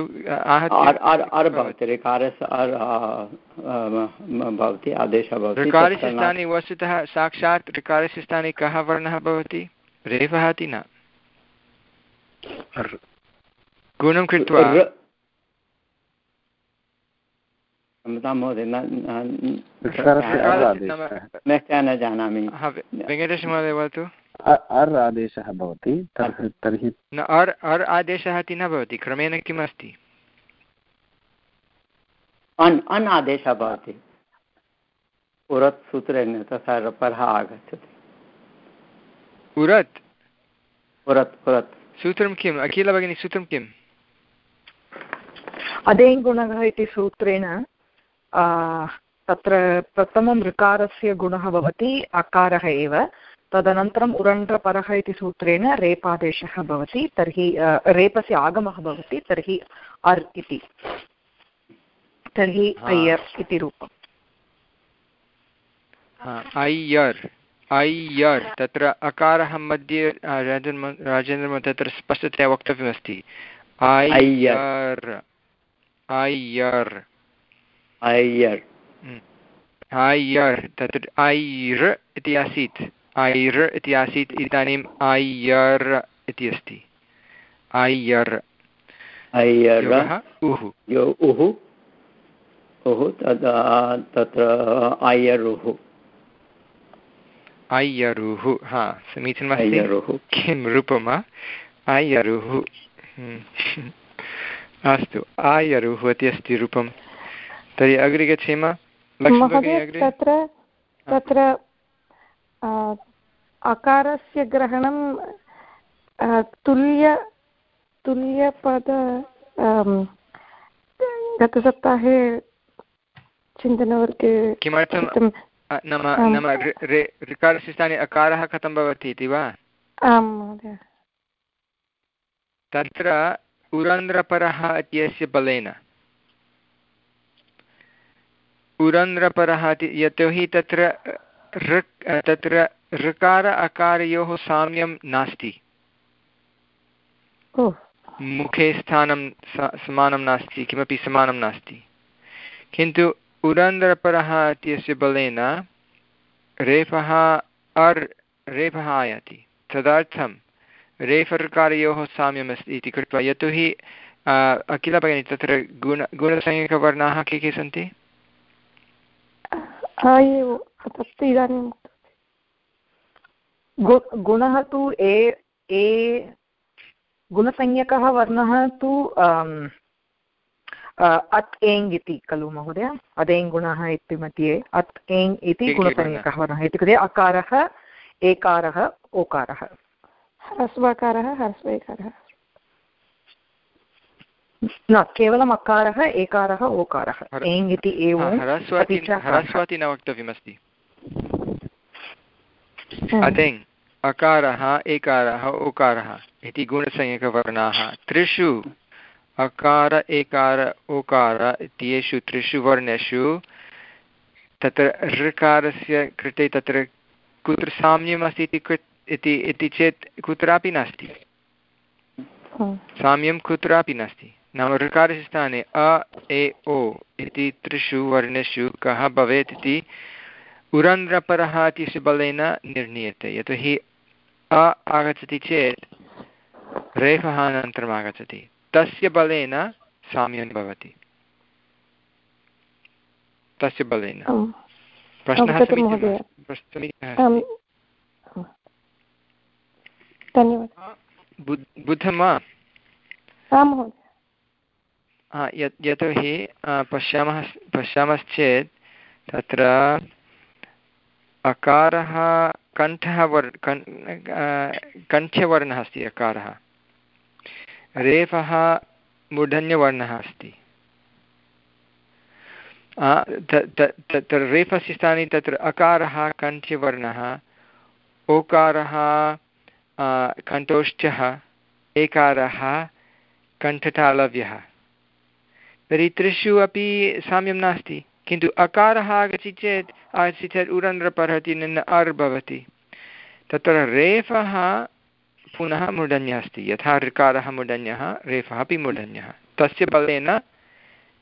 अर् भवति। ऋकारस्य अर् भवति आदेशः भवति ऋकारस्य स्थाने वस्तुतः साक्षात् ऋकारस्य स्थाने कः वर्णः भवति? रेफः इति न। गुणं कृत्वा क्षम्यतां महोदय न जानामि वेङ्कटेशमहोदय वदतु अर् आदेशः भवति तर्हि न अर् अर् आदेशः इति न भवति क्रमेण किम् अस्ति अन् अन् आदेशः भवति उरत् सूत्रेण तथा परः आगच्छति उरत् उरत् उरत् सूत्रं किम् अखिल भगिनी सूत्रं किम् अदेङ्गुणः इति सूत्रेण तत्र प्रथमं ऋकारस्य गुणः भवति अकारः एव। तदनन्तरम् उरण्ड्रपरः इति सूत्रेण रेपादेशः भवति तर्हि रेपस्य आगमः भवति तर्हि अर् इति। तर्हि अय्यर् इति रूपम्। अय्यर् अय्यर् तत्र अकारः मध्ये राजेन्द्र राजेन्द्र तत्र स्पष्टतया वक्तव्यमस्ति। अय्यर् अय्यर् अय्यर् अय्यर् तत्र ऐर् इति आसीत् ऐर् इति आसीत् इदानीम् अय्यर् इति अस्ति अय्यर् उः उः तत्र अय्यरुः अय्यरुः हा समीचीनमस्ति किं रूपम् अय्यरुः अस्तु आयरुः इति अस्ति रूपं तर्हि अग्रे गच्छेम? तत्र तत्र अकारस्य ग्रहणं तुल्य तुल्यपद गतसप्ताहे चिन्तनवर्गे किमर्थं नाम नाम ऋकारस्य स्थाने अकारः कथं भवति इति वा? आं महोदय। तत्र उरन्ध्रपरः इत्यस्य बलेन। उरन्ध्रपरः इति यतोहि तत्र ऋक् तत्र ऋकार अकारयोः साम्यं नास्ति। मुखे स्थानं समानं नास्ति किमपि समानं नास्ति। किन्तु उरन्ध्रपरः इत्यस्य बलेन रेफः अर् रेफः आयाति। तदर्थं रेफर्कारयोः साम्यमस्ति इति कृत्वा यतोहि अखिल भगिनी तत्र गुण गुणसंज्ञकवर्णाः के के सन्ति? तत्तु इदानीं गुणः तु ए ए गुणसंज्ञकः वर्णः तु अत् एङ् इति खलु महोदय? अदेङ् गुणः इति मध्ये अत् एङ् इति गुणसंज्ञकः वर्णः इत्युक्ते अकारः एकारः ओकारः। ह्रस्वकारः ह्रस्व एकारः न केवलम् अकारः एकारः ओकारः। एङ् इति एव ह्रस्वाति न वक्तव्यमस्ति। अकारः एकारः ओकारः इति गुणसंज्ञकवर्णाः त्रिषु अकार एकार ओकार इत्येषु त्रिषु वर्णेषु तत्र ऋकारस्य कृते तत्र कुत्र साम्यम् अस्ति इति इति इति चेत् कुत्रापि नास्ति। साम्यं कुत्रापि नास्ति। नाम ऋकारस्य स्थाने अ ए ओ इति त्रिषु वर्णेषु कः भवेत् इति उरन्ध्रपरः इत्यस्य बलेन निर्णीयते। यतोहि अ आगच्छति चेत् रेफः अनन्तरम् आगच्छति। तस्य बलेन साम्यं भवति। तस्य बलेन। प्रश्नः बुद्धं वा? यतोहि पश्यामः पश्यामश्चेत् तत्र अकारः कण्ठः वर् कण्ठ्यवर्णः अस्ति अकारः। रेफः मूर्धन्यवर्णः अस्ति। तत्र रेफस्य स्थाने तत्र अकारः कण्ठ्यवर्णः ओकारः कण्ठोष्ठः एकारः, कण्ठतालव्यः। तर्हि त्रिषु अपि साम्यं नास्ति, किन्तु अकारः आगच्छति चेत् आगच्छति चेत् उरन्द्रपरहति, निन्न अर् भवति। तत्र रेफः पुनः मूर्धन्यः अस्ति यथा ऋकारः मूर्धन्यः रेफः अपि मूर्धन्यः तस्य बलेन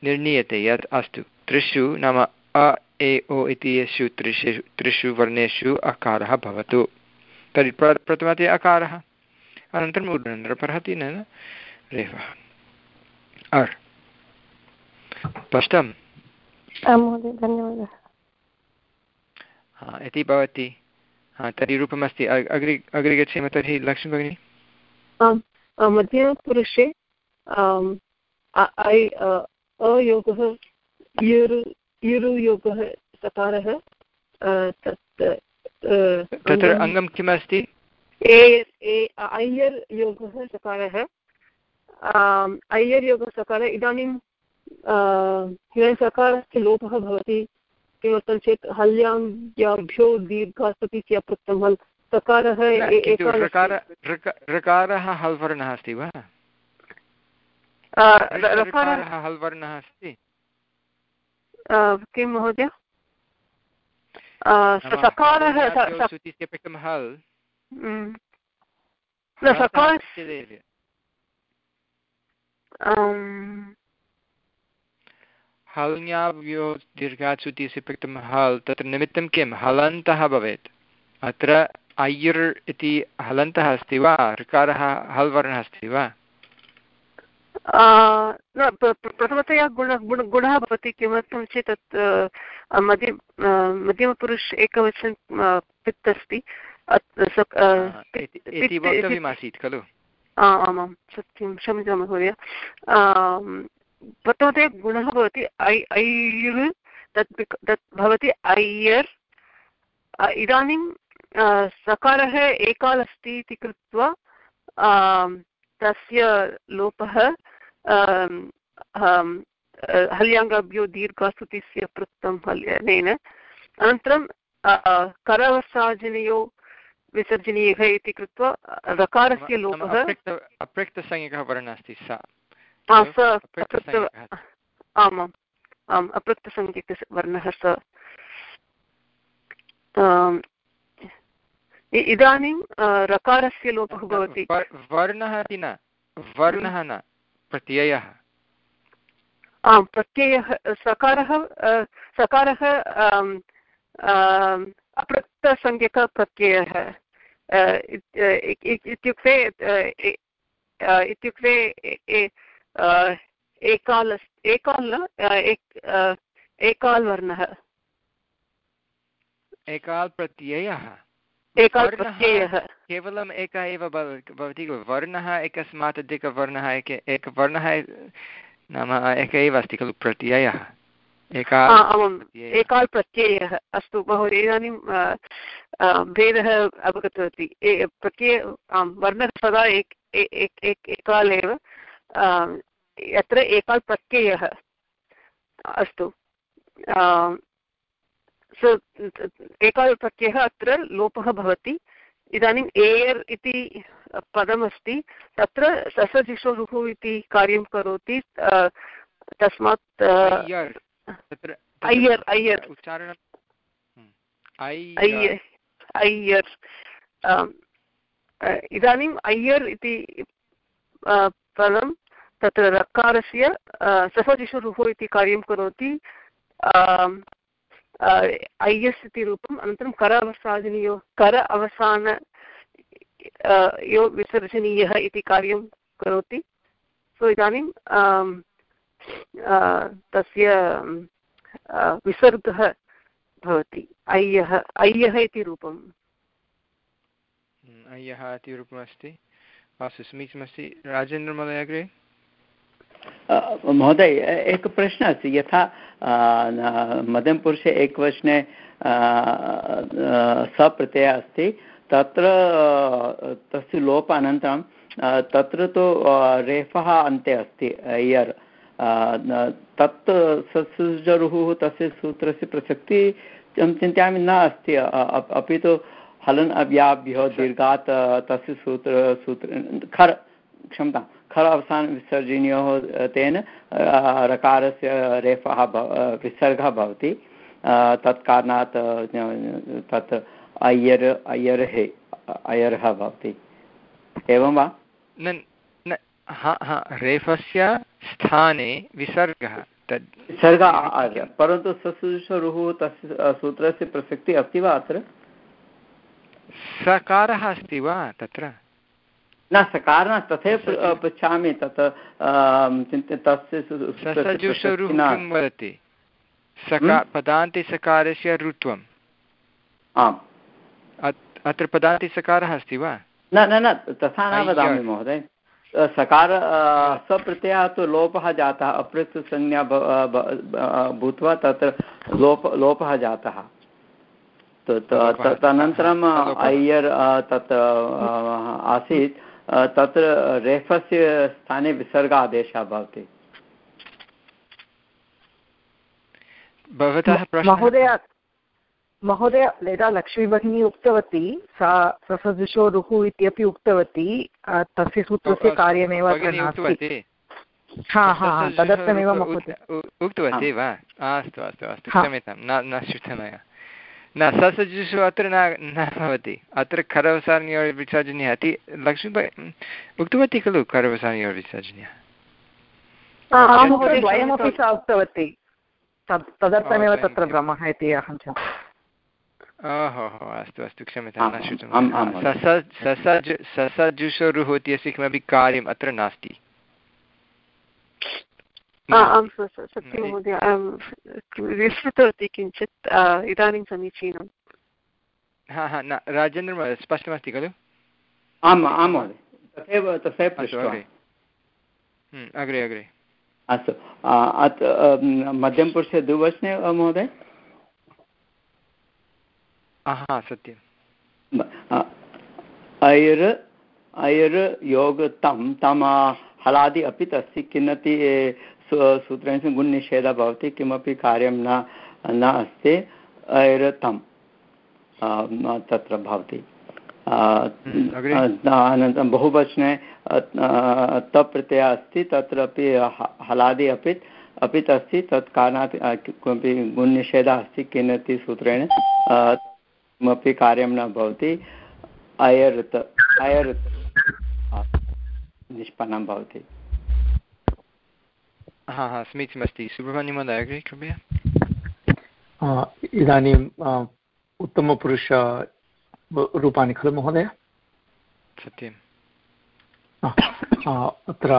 निर्णीयते यत् अस्तु, त्रिषु नाम अ, ए, ओ इति येषु त्रिषु त्रिषु वर्णेषु अकारः भवतु। तर्हि प्र प्रथमतया अकारः। अनन्तरम् उर्नन्द्रपरहति न रेफः अर्। स्पष्टम्? धन्यवादः। इति भवति हा तर्हि रूपमस्ति। अग्रे अग्रे गच्छेम तर्हि लक्ष्मी भगिनी? आम् मध्यमपुरुषे अयोगः इरु इरुयोगः सकारः तत् तत्र अङ्गं किम् अस्ति अय्यर् योगः सकारः अय्यर् योगः सकारः इदानीं सकारस्य लोपः भवति। किमर्थं चेत् हल्याभ्यो दीर्घा सति पृक्तं हल् सकारः ऋकारः हल् वर्णः अस्ति वा? हल् वर्णः अस्ति? किं महोदय? सकारः सकार हल्ङ्याव्यो इति हल् तत्र निमित्तं किं हलन्तः भवेत् अत्र अय्यर् इति हलन्तः अस्ति वा ऋकारः हल् वर्णः अस्ति वा प्रथमतया गुण गुणः भवति किमर्थं चेत् तत् मध्य मध्यमपुरुष एकवचन पित् अस्ति। वक्तव्यमासीत् खलु? आमां सत्यं क्षम्यतां महोदय। प्रथमतया गुणः भवति ऐ ऐर् तत् तत् भवति ऐयर् इदानीं सकारः एकाल् अस्ति इति कृत्वा तस्य लोपः हल्याङ्गाभ्यो दीर्घास्तुतिस्य पृक्तं हल्यनेन। अनन्तरं करवसाजनयो विसर्जनीयः इति कृत्वा रकारस्य लोपः। अपृक्तसंज्ञकः वर्णः अस्ति सा। आमाम् आम् अपृक्तसङ्ख्यकवर्णः स। इदानीं रकारस्य लोपः भवति। वर्णः इति न। वर्णः न। प्रत्ययः। आम् प्रत्ययः सकारः सकारः अपृक्तसंज्ञकप्रत्ययः इत्युक्ते इत्युक्ते एकाल् एकाल् एकाल् वर्णः एकाल् प्रत्ययः एकः प्रत्ययः केवलम् एकः एव भवति खलु। वर्णः एकस्मात् अधिकवर्णः एक एकवर्णः नाम एकः एव अस्ति खलु प्रत्ययः। एकाल् प्रत्ययः। अस्तु महोदय इदानीं भेदः अवगतवती। प्रत्यय आं वर्णः सदा एक एकाल् एव यत्र एकाल् प्रत्ययः अस्तु एकाल् प्रत्ययः अत्र लोपः भवति। इदानीम् एयर् इति पदमस्ति। तत्र ससजिषोरुः इति कार्यं करोति। तस्मात् अय्यर् अय्यर् उच्चारणं अय्यर् इदानीम् अय्यर् इति पदं तत्र रकारस्य सफजिषुरुः इति कार्यं करोति। ऐयस् इति रूपम् अनन्तरं कर अवसादनीयो, कर अवसान यो विसर्जनीयः इति कार्यं करोति। सो इदानीं तस्य विसर्गः भवति। अय्यः अय्यः इति रूपम्। अय्यः इति रूपमस्ति। अस्तु समीचीनमस्ति राजेन्द्रमहोदय अग्रे। महोदय एकः प्रश्नः अस्ति। यथा मध्यमपुरुषे एकवचने सप्रत्ययः अस्ति। तत्र तस्य लोप अनन्तरं तत्र तु रेफः अन्ते अस्ति यर् तत् ससुजरुः तस्य सूत्रस्य प्रसक्तिः चिन्तयामि न अस्ति। अपि तु हलन् अव्याभ्यो दीर्घात् तस्य सूत्र सूत्र खर् क्षम्यतां खर अवसान विसर्जनीयोः तेन रकारस्य रेफः विसर्गः भवति। तत्कारणात् तत् अय्यर् अय्यर्हे अयर्ः भवति। एवं वा? न हा हा रेफस्य स्थाने विसर्गः तद्। विसर्गः परन्तु ससुषरुः तस्य सूत्रस्य प्रसक्तिः अस्ति वा अत्र? सकारः अस्ति वा तत्र? न सकारणात् तथैव पृच्छामि तत् तस्य वदति। सका पदान्ते सकारस्य ऋत्वम्। आम्। अत्र पदान्ते सकारः अस्ति वा? न न न तथा न वदामि महोदय। सकार सप्रत्ययः तु लोपः जातः अप्रत्यसंज्ञा भूत्वा तत्र लोप लोपः जातः। तदनन्तरम् अय्यर् तत् आसीत्। तत्र रेफस्य स्थाने विसर्गादेशः भवति। भवतः महोदय महोदय यदा लक्ष्मीभगिनी उक्तवती सा ससदृशोरुः इत्यपि उक्तवती तस्य सूत्रस्य कार्यमेव तदर्थमेव उक्तवती वा? अस्तु अस्तु अस्तु क्षम्यतां न श्रुतं मया न ससजुषु अत्र न न भवति। अत्र खरवसारण्योर् विसर्जनीयः। इति लक्ष्मी उक्तवती खलु खरवसारण्योर् द्वयमपि सा उक्तवती। तदर्थमेव तत्र भ्रमः इति अहं ओहो अस्तु अस्तु क्षम्यतां न श्रुतं। ससजुषोरुः इत्यस्य किमपि कार्यम् अत्र नास्ति। आं सत्यं महोदय विस्मृतवती किञ्चित् इदानीं समीचीनं हा हा न राजेन्द्र स्पष्टमस्ति खलु? आम् आं महोदय तथैव तथैव अग्रे। अग्रे अस्तु मध्यमपुरुषे द्विवचने महोदय? हा सत्यम्। ऐर् ऐर् योग तं तम हलादि अपि तस्य किन्नति सूत्रेण गुणनिषेधः भवति किमपि कार्यं न न अस्ति ऐरतं तत्र भवति। अनन्तरं बहुवचने तप् प्रत्ययः अस्ति तत्रापि हलादि अपि अपि अस्ति तत् कारणात् किमपि गुणनिषेधः अस्ति किमपि सूत्रेण किमपि कार्यं न भवति अयर्त् अयर्त् निष्पन्नं भवति। हा हा समीचीनमस्ति सुब्रह्मण्यमहोदय अग्रे कृपया इदानीम् उत्तमपुरुष रूपाणि खलु महोदय सत्यम् अत्र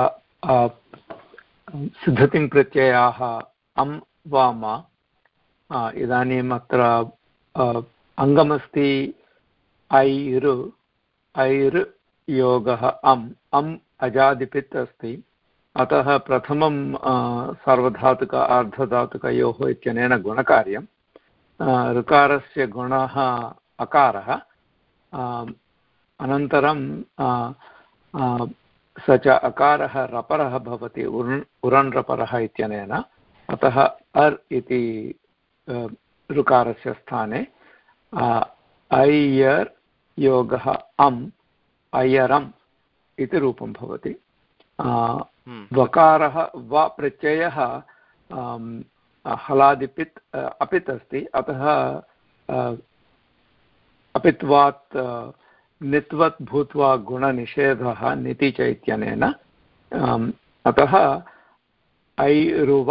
सिद्धतिं प्रत्ययाः अं वाम इदानीम् अत्र अङ्गमस्ति ऐरु ऐर् योगः अम् अम् अजादिपित् अस्ति अतः प्रथमं सार्वधातुक अर्धधातुकयोः इत्यनेन गुणकार्यं ऋकारस्य गुणः अकारः अनन्तरं स च अकारः रपरः भवति, उर् उरन् रपरः इत्यनेन, अतः अर् इति ऋकारस्य स्थाने ऐयर् योगः अम् अयरम् इति रूपं भवति। वकारः व प्रत्ययः हलादिपित्, अपित् अस्ति। अतः अपित्वात्, नित्वत् भूत्वा गुणनिषेधः निति च इत्यनेन अतः, ऐरुव,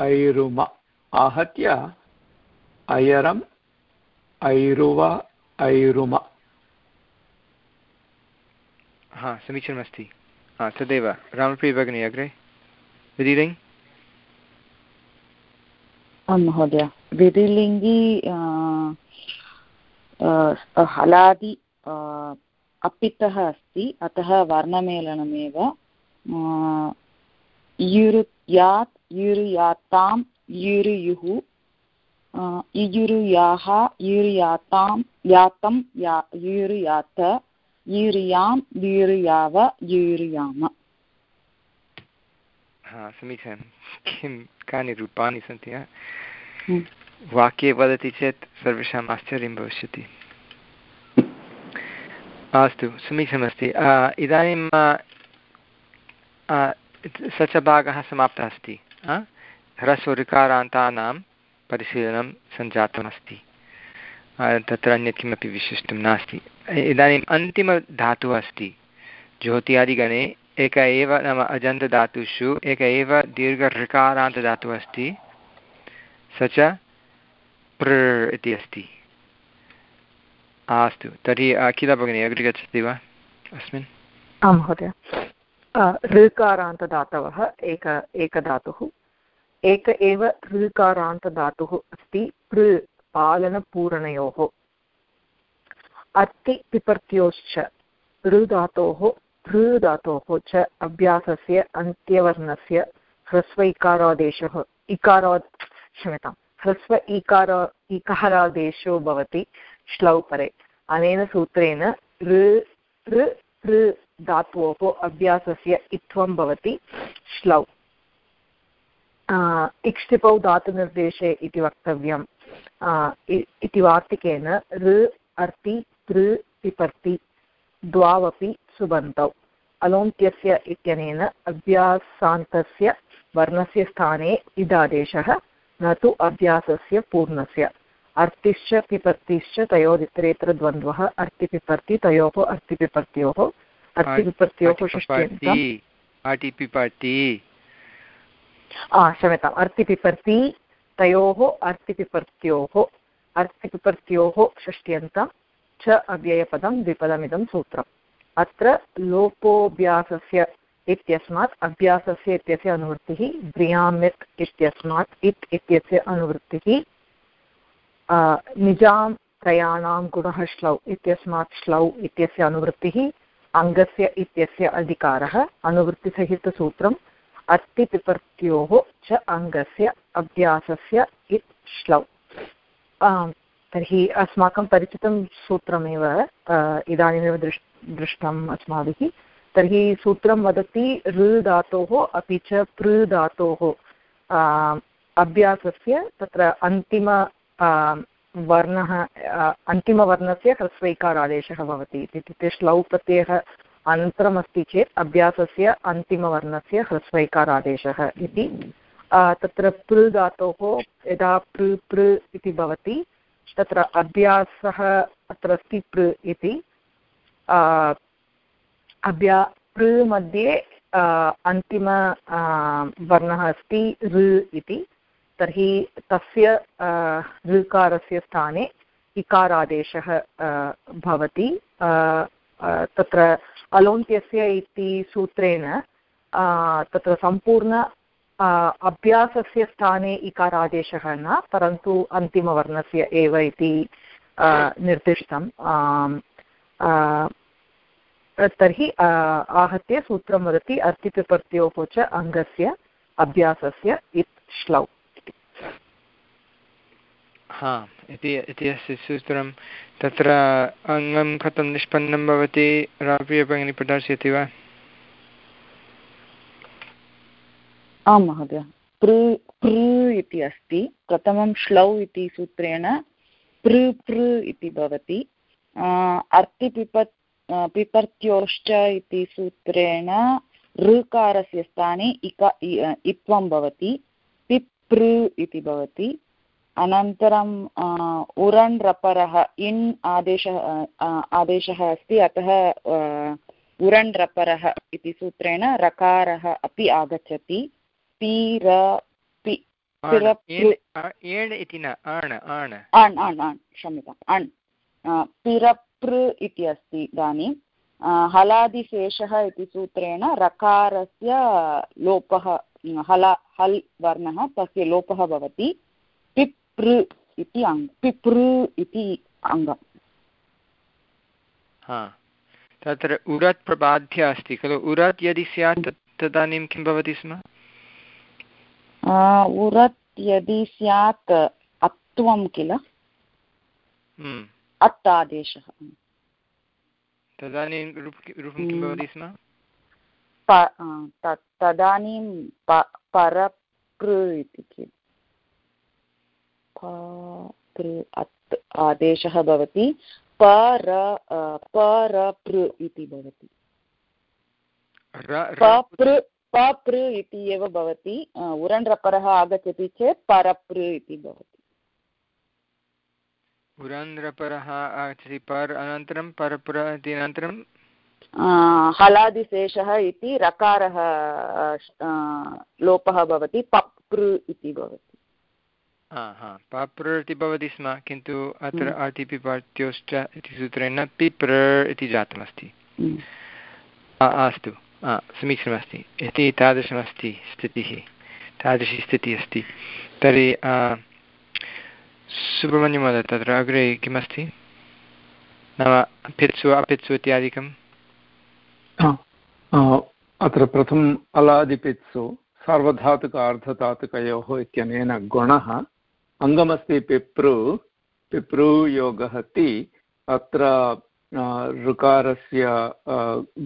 ऐरुम आहत्य, अयरम्, ऐरुव, ऐरुम। हा, समीचीनमस्ति। हा तदेव रामप्रिय भगिनी, अग्रे। विधिलिङ्ग्। आं महोदय, विधिलिङ्गि हलादि अपितः अस्ति। अतः वर्णमेलनमेव युरुयात्, युरुयातां, युरुयुः इयुरुयाः युरुयातां, यातं, या, युरुयात यूरियाँ यूरियाव यूरियाम। हा समीचीनं किं कानि रूपाणि सन्ति हम्म। वाक्ये वदति चेत् सर्वेषाम् आश्चर्यं भविष्यति। अस्तु समीचीनमस्ति। इदानीं स च भागः समाप्तः अस्ति ह्रस्वऋकारान्तानां परिशीलनं सञ्जातमस्ति। तत्र अन्यत् किमपि विशिष्टं नास्ति। इदानीम् अन्तिमधातुः अस्ति ज्योत्यादिगणे, एक एव नाम अजन्तधातुषु, एक एव दीर्घऋकारान्तधातुः अस्ति स च प्र इति अस्ति। अस्तु, तर्हि अखिला भगिनी, अग्रे गच्छति वा? अस्मिन्? आं महोदय। ऋकारान्तधातवः एक, एकधातुः। एक एव ऋकारान्तधातुः अस्ति, पृ पालनपूरणयोः अति पिपर्त्योश्च ऋधातोः ऋधातोः च अभ्यासस्य अन्त्यवर्णस्य ह्रस्व इकारादेशः, इकारा क्षम्यतां ह्रस्व इकार, इकारादेशो भवति श्लौ परे। अनेन सूत्रेण ऋ ऋ ऋ धातोः अभ्यासस्य इत्वं भवति श्लौ। इक्ष्टिपौ धातुनिर्देशे इति वक्तव्यं इति वार्तिकेन ऋ अर्ति तृ पिपर्ति द्वावपि सुबन्तौ अलोन्त्यस्य इत्यनेन अभ्यासान्तस्य वर्णस्य स्थाने इदादेशः न तु अभ्यासस्य पूर्णस्य अर्तिश्च पिपर्तिश्च तयोरितरेतर द्वन्द्वः अर्तिपिपर्ति तयोः अर्तिपिपर्त्योः अर्तिपिपर्त्योः क्षम्यताम् अर्तिपिपर्ति तयोः अर्तिपिपर्त्योः अर्तिपिपर्त्योः षष्ट्यन्तं च अव्ययपदं द्विपदमिदं सूत्रम्। अत्र लोपोऽभ्यासस्य इत्यस्मात्, अभ्यासस्य इत्यस्य अनुवृत्तिः, ब्रियामित् इत्यस्मात् इत् इत्यस्य अनुवृत्तिः निजां त्रयाणां गुणः श्लौ इत्यस्मात् श्लौ इत्यस्य अनुवृत्तिः, अङ्गस्य इत्यस्य अधिकारः, अनुवृत्तिसहितसूत्रम् अत्तिपिपर्त्योः च अङ्गस्य अभ्यासस्य इत् श्लौ। तर्हि अस्माकं परिचितं सूत्रमेव इदानीमेव दृष्, दृष्टम् अस्माभिः। तर्हि सूत्रं वदति ऋ धातोः, अपि च पृ धातोः। अभ्यासस्य तत्र अन्तिम वर्णः अन्तिमवर्णस्य ह्रस्वैकारादेशः भवति इत्युक्ते श्लौ प्रत्ययः अनन्तरमस्ति चेत् अभ्यासस्य अन्तिमवर्णस्य ह्रस्वैकारादेशः इति। तत्र पृ धातोः यदा पृ पृ इति भवति, तत्र अभ्यासः अत्र अस्ति पृ इति। अभ्या पृ मध्ये अन्तिम वर्णः अस्ति ऋ इति। तर्हि तस्य ऋकारस्य स्थाने इकारादेशः भवति। तत्र अलोन्त्यस्य इति सूत्रेण तत्र सम्पूर्ण अभ्यासस्य स्थाने इकारादेशः न, परन्तु अन्तिमवर्णस्य एव इति निर्दिष्टं तर्हि आहत्य सूत्रं वदति अर्तिपिपर्त्योः च अङ्गस्य अभ्यासस्य इत् श्लौ। हा, इति इति अस्ति सूत्रं, तत्र अङ्गं कथं निष्पन्नं भवति रापि भगिनी वा? आं महोदय। पृ पृ इति अस्ति, प्रथमं श्लौ इति सूत्रेण, पृ पृ इति भवति। अर्तिपिपत् पिपर्त्योश्च इति सूत्रेण, ऋकारस्य स्थाने इक इत्वं भवति पिपृ इति भवति। अनन्तरं उरण् रपरः इन् आदेशः आदेशः अस्ति अतः उरण् रपरः इति सूत्रेण रकारः अपि आगच्छति। पिर पि इति न क्षम्यताम् अण् पिरपृ इति अस्ति इदानीं। हलादिशेषः इति सूत्रेण रकारस्य लोपः हल हल् वर्णः तस्य लोपः भवति। पिपृ इति अङ्ग पिपृ इति अङ्गम् हा तत्र उरत् प्रबाध्य अस्ति खलु उरत् यदि स्यात् तदानीं किं भवति स्म उरत् यदि स्यात् अत्वं किल। अत् आदेशः तदानीं रूपं किं भवति स्म तदानीं परपृ इति किल अत् आदेशः भवति। पर परपृ इति भवति। पपृ पपृ इति एव भवति। उरण्ड्रपरः आगच्छति चेत् परपृ इति भवति। उरन्द्रपरः आगच्छति पर् अनन्तरं परपुर इति अनन्तरं? हलादिशेषः इति रकारः लोपः भवति। पप्ृ इति भवति। पाप्र इति भवति स्म किन्तु अत्र। आर्टिपि पार्ट्योश्च इति सूत्रेण पिप्र इति जातमस्ति। अस्तु समीचीनमस्ति इति तादृशमस्ति स्थितिः तादृशी स्थितिः अस्ति तर्हि सुब्रह्मण्यमहोदय तत्र अग्रे किमस्ति नाम पित्सु अपित्सु इत्यादिकं अत्र प्रथमम् अलादिपित्सु सार्वधातुक अर्धधातुकयोः इत्यनेन गुणः अङ्गमस्ति पिपृ पिपृ योगः ति, अत्र ऋकारस्य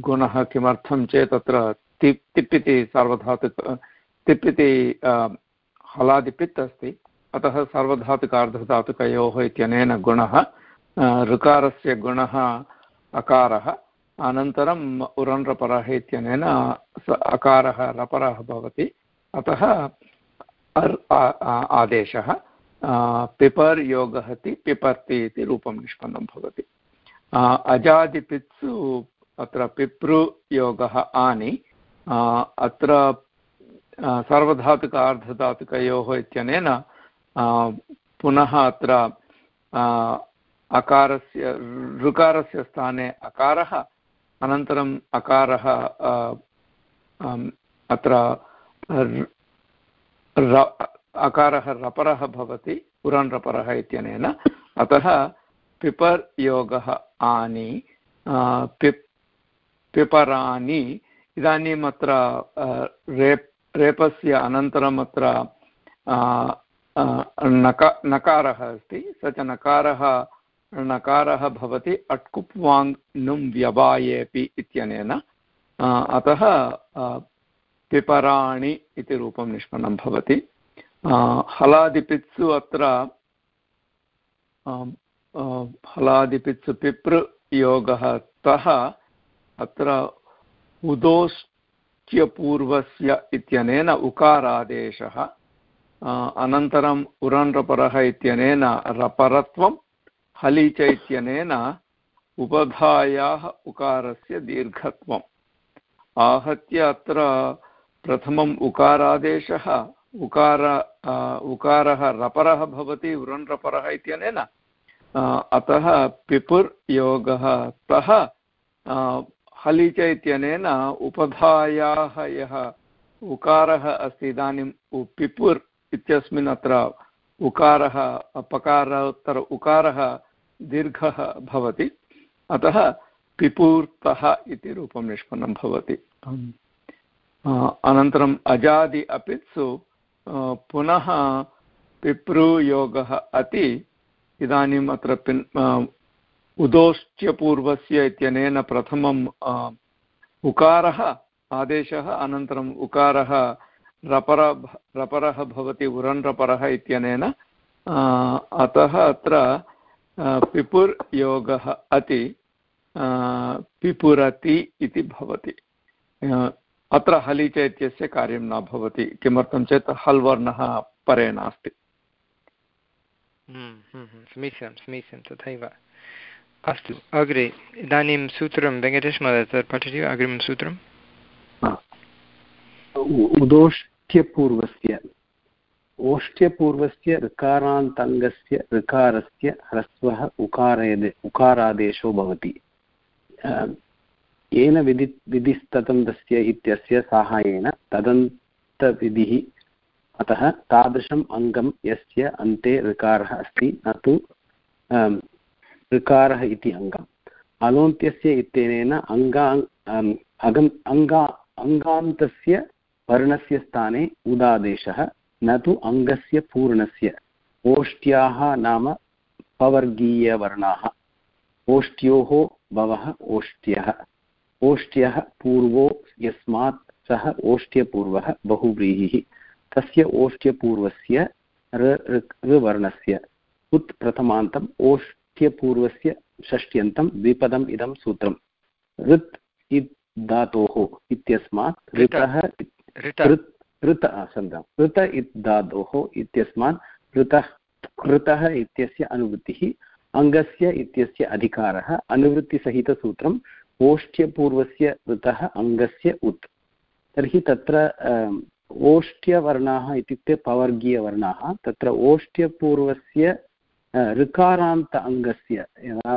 गुणः किमर्थं चेत् अत्र तिप् तिप् इति सार्वधातुक तिप् इति हलादिपित् अस्ति। अतः सार्वधातुकार्धधातुकयोः इत्यनेन गुणः ऋकारस्य गुणः अकारः अनन्तरम् उरण्रपरः इत्यनेन अकारः रपरः भवति। अतः आदेशः। पिपर् योगः पिपर्ति इति रूपं निष्पन्नं भवति। अजादिपित्सु अत्र पिपृयोगः आनि। अत्र सार्वधातुक अर्धधातुकयोः इत्यनेन पुनः अत्र अकारस्य, ऋकारस्य स्थाने अकारः, अनन्तरम् अकारः अत्र अकारः रपरः भवति पुरान् रपरः इत्यनेन। अतः पिपर् योगः आनि पिप् पिपरानि इदानीम् अत्र रेप्, रेपस्य अनन्तरम् अत्र नक, नकारः अस्ति। स च नकारः नकारः भवति अट्कुप् वाङ् नुम् व्यवायेपि इत्यनेन अतः पिपराणि इति रूपं निष्पन्नं भवति। हलादिपित्सु अत्र हलादिपित्सु पिपृ योगः तः अत्र उदोष्ट्यपूर्वस्य इत्यनेन उकारादेशः अनन्तरम् उरण्रपरः इत्यनेन रपरत्वं हलि च इत्यनेन उपधायाः उकारस्य दीर्घत्वम्। आहत्य अत्र प्रथमम् उकारादेशः उकार उकारः रपरः भवति उरण्रपरः इत्यनेन अतः पिपुर् योगः तः हलि च इत्यनेन उपधायाः यः उकारः अस्ति इदानीं पिपुर् इत्यस्मिन् अत्र उकारः पकारोत्तर उकारः दीर्घः भवति अतः पिपूर्तः इति रूपं निष्पन्नं भवति। अनन्तरम् अजादि अपित्सु पुनः पितृयोगः अति इदानीम् अत्र पिन् उदोश्च्यपूर्वस्य इत्यनेन प्रथमम् उकारः, आदेशः, अनन्तरम् उकारः रपर रपरः भवति, उरन्रपरः इत्यनेन अतः अत्र पिपुर् योगः अति पिपुरति इति भवति। अत्र हलिच इत्यस्य कार्यं न भवति। किमर्थं चेत् हल् वर्णः परे नास्ति। हम्म, हम्म, हम्म, समीचीनं समीचीनं तथैव। अस्तु अग्रे इदानीं सूत्रं वेङ्कटेशमहोदय तत् पठति वा? अग्रिमं सूत्रम् उदोष्ट्यपूर्वस्य ओष्ट्यपूर्वस्य ऋकारान्तङ्गस्य ऋकारस्य ह्रस्वः उकारेदे उकारादेशो भवति। येन विधि विधिस्तदन्तस्य इत्यस्य साहाय्येन तदन्तविधिः, अतः तादृशम् अङ्गं यस्य अन्ते ऋकारः अस्ति, न तु ऋकारः इति अङ्गम्। अलोन्त्यस्य इत्यनेन अङ्गा अगम्, अङ्गा, अङ्गान्तस्य वर्णस्य स्थाने उदादेशः, न तु अङ्गस्य पूर्णस्य। ओष्ट्याः नाम पवर्गीयवर्णाः। ओष्ट्योः भवः ओष्ट्यः। ओष्ट्यः पूर्वो यस्मात् सः ओष्ट्यपूर्वः बहुव्रीहिः। तस्य ओष्ट्यपूर्वस्य ऋवर्णस्य उत् प्रथमान्तम् ओष्ट्यपूर्वस्य षष्ट्यन्तं द्विपदम् इदं सूत्रं ऋत् इत् धातोः इत्यस्मात् ऋतः। ऋत सन्धां ऋत। इत् धातोः इत्यस्मात् ऋतः कृतः इत्यस्य अनुवृत्तिः अङ्गस्य इत्यस्य अधिकारः अनुवृत्तिसहितसूत्रम् ओष्ट्यपूर्वस्य ऋतः अङ्गस्य उत्। तर्हि तत्र ओष्ट्यवर्णाः इत्युक्ते पवर्गीयवर्णाः, तत्र ओष्ट्यपूर्वस्य ऋकारान्त अङ्गस्य, यदा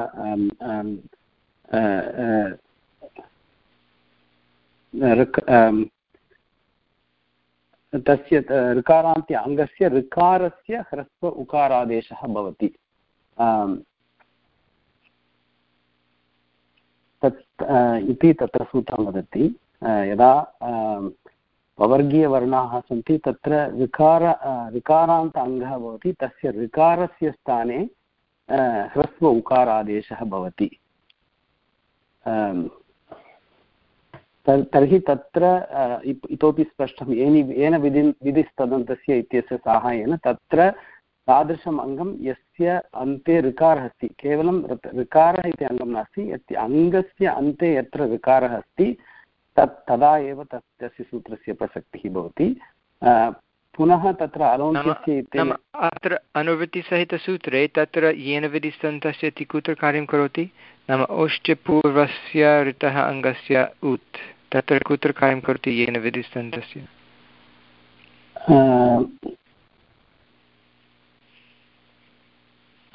तस्य ऋकारान्त्य अङ्गस्य ऋकारस्य ह्रस्व उकारादेशः भवति। तत् इति तत्र सूत्रं वदति। यदा पवर्गीयवर्णाः सन्ति, तत्र ऋकार ऋकारान्त अङ्गः भवति, तस्य ऋकारस्य स्थाने ह्रस्व उकारादेशः भवति। तर्हि तत्र इतोपि स्पष्टं येनि येन विधि विधिस्तदन्तस्य इत्यस्य साहाय्येन तत्र तादृशम् अङ्गं यस्य अन्ते ऋकारः अस्ति केवलं ऋकारः इति अङ्गं नास्ति यत् अङ्गस्य अन्ते यत्र ऋकारः अस्ति तत् तदा एव तत् तस्य सूत्रस्य प्रसक्तिः भवति। पुनः तत्र अलौङ्क्यस्य अत्र अनुवृत्तिसहितसूत्रे तत्र येन विधिस्तन्तस्य इति कुत्र कार्यं करोति? नाम औष्ट्यपूर्वस्य ऋतः अङ्गस्य उत् तत्र कुत्र कार्यं करोति येन विधिस्तन्तस्य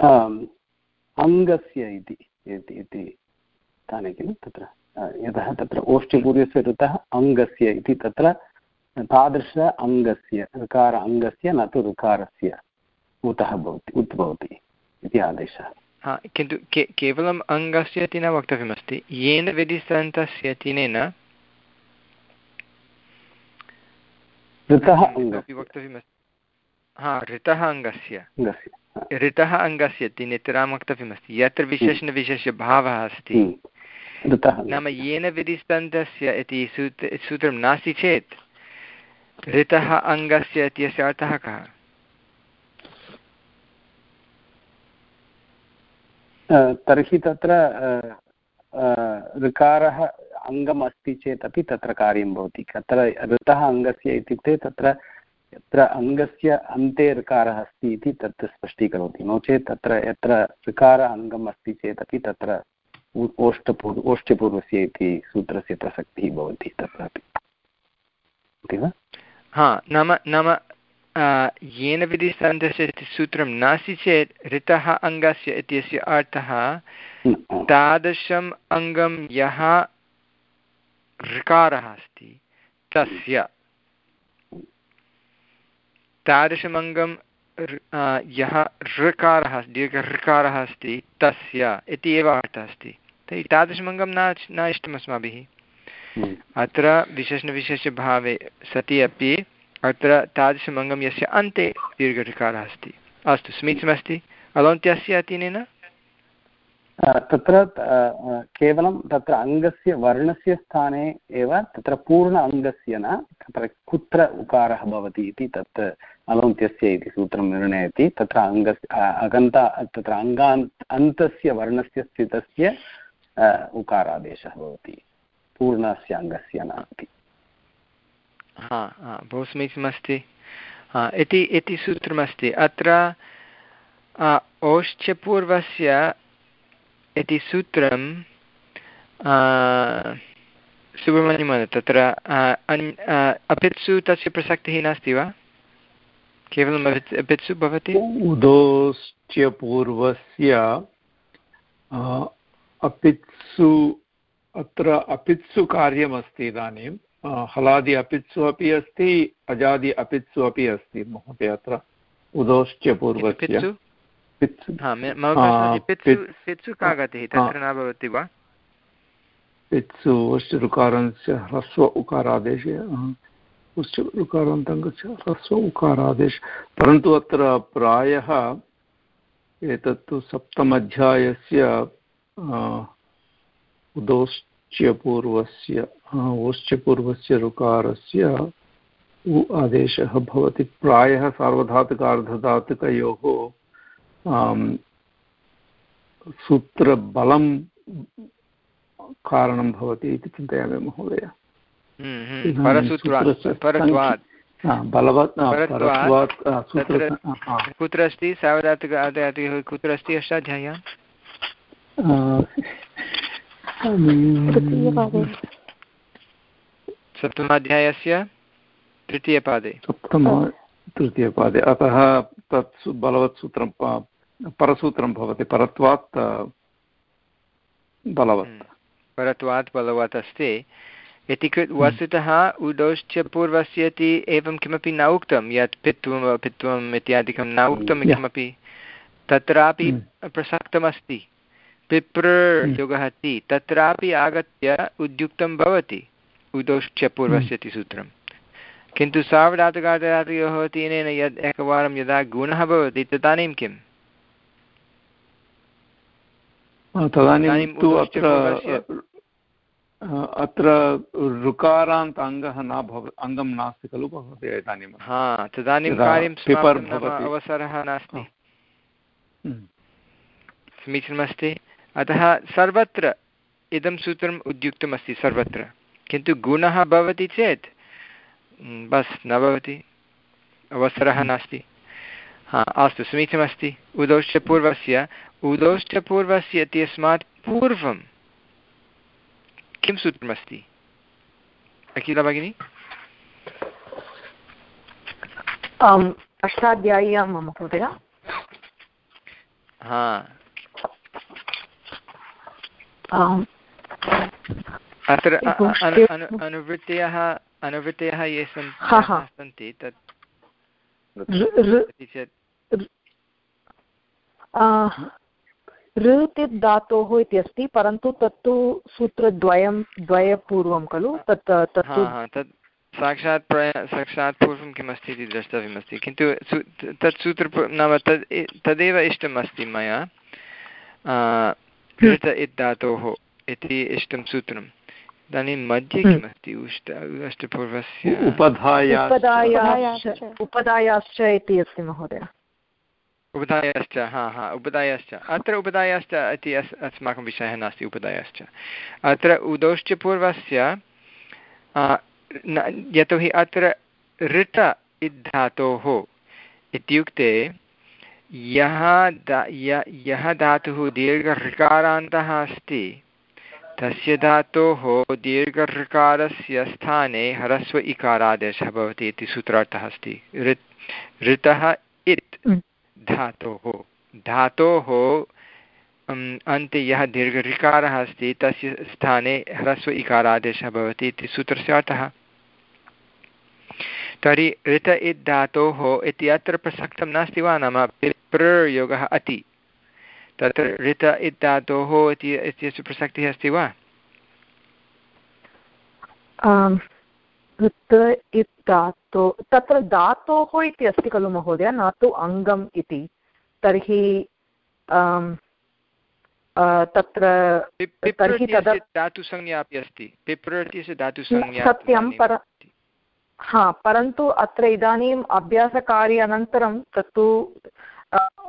अङ्गस्य इति इति स्थाने किल तत्र यतः तत्र ओष्ठपूर्वस्य ऋतः अङ्गस्य इति तत्र तादृश अङ्गस्य ऋकार अङ्गस्य न तु ऋकारस्य उतः भवति उत् भवति इति आदेशः। हा किन्तु के केवलम् अङ्गस्य इति न वक्तव्यमस्ति येन विधिस्तन्तस्य तिनेन ऋतः वक्तव्यमस्ति। हा ऋतः अङ्गस्य। ऋतः अङ्गस्य इति नितरां वक्तव्यमस्ति यत्र विशेषणविशेषभावः अस्ति। हम्म। नाम येन विधिस्तन्तस्य इति सूत्र सूत्रं नास्ति चेत् ऋतः अङ्गस्य इत्यस्य अर्थः कः? तर्हि तत्र ऋकारः अङ्गम् अस्ति चेत् अपि तत्र कार्यं भवति। तत्र ऋतः अङ्गस्य इत्युक्ते तत्र यत्र अङ्गस्य अन्ते ऋकारः अस्ति इति तत् स्पष्टीकरोति नो चेत् तत्र यत्र ऋकार अङ्गम् अस्ति चेदपि तत्र ओष्ठपूर्व ओष्ठपूर्वस्य इति सूत्रस्य प्रसक्तिः भवति तत्रापि। वा? हा नाम नाम येन विधिसन्धस्य सूत्रं नास्ति चेत् ऋतः अङ्गस्य इत्यस्य अर्थः तादृशम् अङ्गं यः ऋकारः अस्ति तस्य। तादृशमङ्गं यः ऋकारः दीर्घऋकारः अस्ति तस्य इति एव अर्थः अस्ति। तर्हि तादृशमङ्गं न न इष्टम् अस्माभिः। हम्म। अत्र विशेषणविशेषभावे सति अपि अत्र तादृशमङ्गं यस्य अन्ते दीर्घऋकारः अस्ति। अस्तु समीचीनमस्ति। अलौन्त्यस्य अतिनेन। तत्र केवलं तत्र अङ्गस्य वर्णस्य स्थाने एव तत्र पूर्ण अङ्गस्य न, तत्र कुत्र उकारः भवति इति तत् अलौन्त्यस्य इति सूत्रं निर्णयति, तत्र अङ्गस्य अगन्त, तत्र अङ्गान्त अन्तस्य वर्णस्य स्थितस्य उकारादेशः भवति, पूर्णस्य अङ्गस्य न इति। बहु समीचीनमस्ति इति सूत्रमस्ति। अत्र औश्च्यपूर्वस्य इति सूत्रं सुब्रह्मण्यमहोदय तत्र अपित्सु तस्य प्रसक्तिः नास्ति वा केवलम् अपित् अपित्सु भवति उदोश्च पूर्वस्य अपित्सु अत्र अपित्सु कार्यमस्ति इदानीं हलादि अपित्सु अपि अस्ति अजादि अपित्सु अपि अस्ति महोदय अत्र उदोश्च पूर्वस्य पित्सु? का गतिः? तत्र न भवति वा? पित्सु ऋकारस्य ह्रस्व उकारादेशे उश्च ऋकारान्तङ्गस्य ह्रस्व उकारादेश। परन्तु अत्र प्रायः एतत्तु सप्तमध्यायस्य उदोश्च्यपूर्वस्य ओश्च्यपूर्वस्य ऋकारस्य उ आदेशः भवति। प्रायः सार्वधातुकार्धधातुकयोः सूत्रबलं कारणं भवति इति चिन्तयामि महोदय। कुत्र अस्ति सावधातुक कुत्र अस्ति अष्टाध्याय्यां? सप्तमाध्यायस्य तृतीयपादे। सप्तम तृतीयपादे। अतः तत् बलवत् सूत्रं परसूत्रं भवति परत्वात् बलवत् हम्म। परत्वात् बलवत् अस्ति इति कृत् हम्म। वस्तुतः उदौश्च पूर्वस्य इति एवं किमपि न उक्तं यत् पित्वं पित्वम् इत्यादिकं न उक्तं किमपि तत्रापि हम्म। प्रसक्तमस्ति पिप्रयोगः अस्ति तत्रापि आगत्य उद्युक्तं भवति उदौश्च पूर्वस्य इति सूत्रं किन्तु सावधातुकार्धातुयोः तेन यद् एकवारं यदा गुणः भवति तदानीं किम् तदानीं तु अत्र अत्र ऋकारान्त अङ्गः न भव अङ्गं नास्ति खलु महोदय इदानीं हा तदानीं कार्यं अवसरः नास्ति। हम्म। समीचीनमस्ति। अतः सर्वत्र इदं सूत्रम् उद्युक्तमस्ति सर्वत्र। किन्तु गुणः भवति चेत् हम्म, बस् न भवति। अवसरः हम्म। नास्ति। हा अस्तु समीचीनमस्ति। उदौश्च पूर्वस्य उदौश्चपूर्वस्य इत्यस्मात् पूर्वं किं सूत्रमस्ति? अखिला भगिनि? अष्टाध्याय्यां महोदय? हा। अत्र अनुवृत्तयः अनुवृत्तयः ये सन्ति तत् ऋतित् धातोः इति अस्ति परन्तु तत्तु सूत्रद्वयं द्वयपूर्वं खलु? तत् तत् साक्षात् प्रय साक्षात् पूर्वं किमस्ति इति द्रष्टव्यमस्ति। किन्तु तत् सूत्र नाम तद् तदेव इष्टम् अस्ति मया। ऋत इत् धातोः इति इष्टं सूत्रम्। इदानीं मध्ये हम्म। किमस्ति? उष्ट अष्टपूर्वस्य उपदायाश्च इति अस्ति महोदय। उपदायश्च, हा हा, उपदायश्च। अत्र उपदायश्च इति अस्, अस्माकं विषयः नास्ति, उपदायश्च। अत्र उदौश्च पूर्वस्य यतोहि अत्र ऋत इद्धातोः इत्युक्ते, यः दा, यः धातुः दीर्घऋकारान्तः अस्ति, तस्य धातोः दीर्घऋकारस्य स्थाने ह्रस्व इकारादेशः भवति इति सूत्रार्थः अस्ति। ऋत्, ऋतः इत्। धातोः। धातोः अन्ते यः दीर्घऋकारः अस्ति, तस्य स्थाने ह्रस्व इकारादेशः भवति इति सूत्रस्य अर्थः। तर्हि ऋत इत् धातोः इति अत्र प्रसक्तं नास्ति वा नाम? पिप्रयोगः अति। तत्र ऋत इत् धातोः इति इत्यस्य प्रसक्तिः अस्ति वा? ऋत इत् धातो तत्र धातोः इति अस्ति खलु महोदय न तु अङ्गम् इति। तर्हि तत्र तर्हि धातुसंज्ञा अपि अस्ति। पिप्र सत्यं पर हा परन्तु अत्र इदानीम् अभ्यासकार्य अनन्तरं तत्तु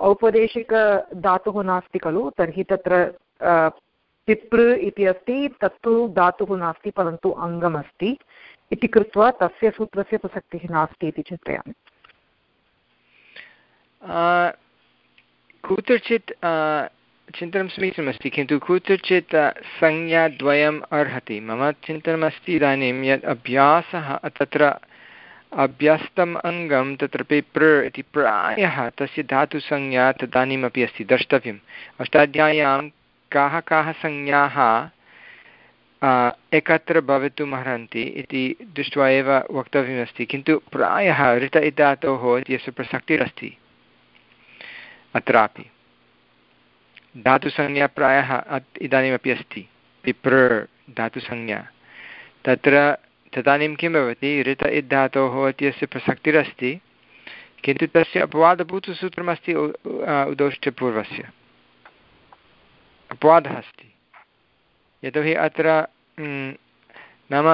औपदेशिकधातुः नास्ति खलु तर्हि तत्र पिपृ इति अस्ति तत्तु धातुः नास्ति परन्तु अङ्गमस्ति इति कृत्वा तस्य सूत्रस्य प्रसक्तिः नास्ति इति चिन्तयामि। कुत्रचित् चिन्तनं समीचीनमस्ति, किन्तु कुत्रचित् संज्ञाद्वयम् अर्हति। मम चिन्तनमस्ति इदानीं यत् अभ्यासः, तत्र अभ्यस्तम् अङ्गं, तत्र पेप्र इति प्रायः तस्य धातुसंज्ञा तदानीमपि अस्ति, द्रष्टव्यम्। अष्टाध्याय्यां काः काः संज्ञाः एकत्र भवितुम् अर्हन्ति इति दृष्ट्वा एव वक्तव्यमस्ति। किन्तु प्रायः ऋत इदातोः इत्यस्य प्रसक्तिरस्ति अत्रापि। धातुसंज्ञा प्रायः इदानीमपि अस्ति। पिप्र धातुसंज्ञा। तत्र तदानीं किं भवति? ऋत इद्धातोः इत्यस्य प्रसक्तिरस्ति। किन्तु तस्य अपवादभूतसूत्रमस्ति उदौष्टपूर्वस्य। अपवादः अस्ति। यतोहि अत्र नाम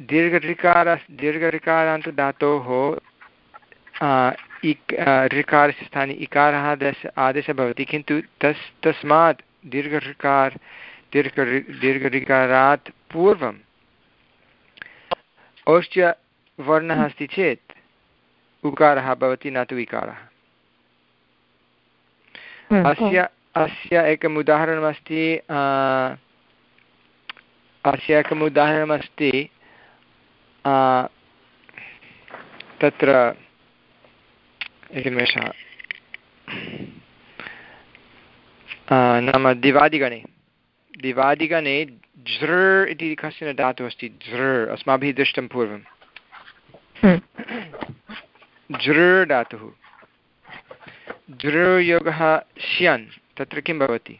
दीर्घऋकार दीर्घऋकारान्तधातोः इक् ऋकारस्य स्थाने इकारः आदेश आदेशः भवति किन्तु तस् तस्मात् दीर्घऋकार दीर्घ दीर्घऋकारात् पूर्वम् औश्च वर्णः अस्ति चेत् उकारः भवति न तु इकारः अस्य। अस्य एकम् उदाहरणमस्ति अस्य एकम् उदाहरणमस्ति तत्र एकनिमेषः। नाम दिवादिगणे। दिवादिगणे झृ इति कश्चन धातुः अस्ति झृ अस्माभिः दृष्टं पूर्वं झृ धातुः। झृयोगः श्यन् तत्र किं भवति?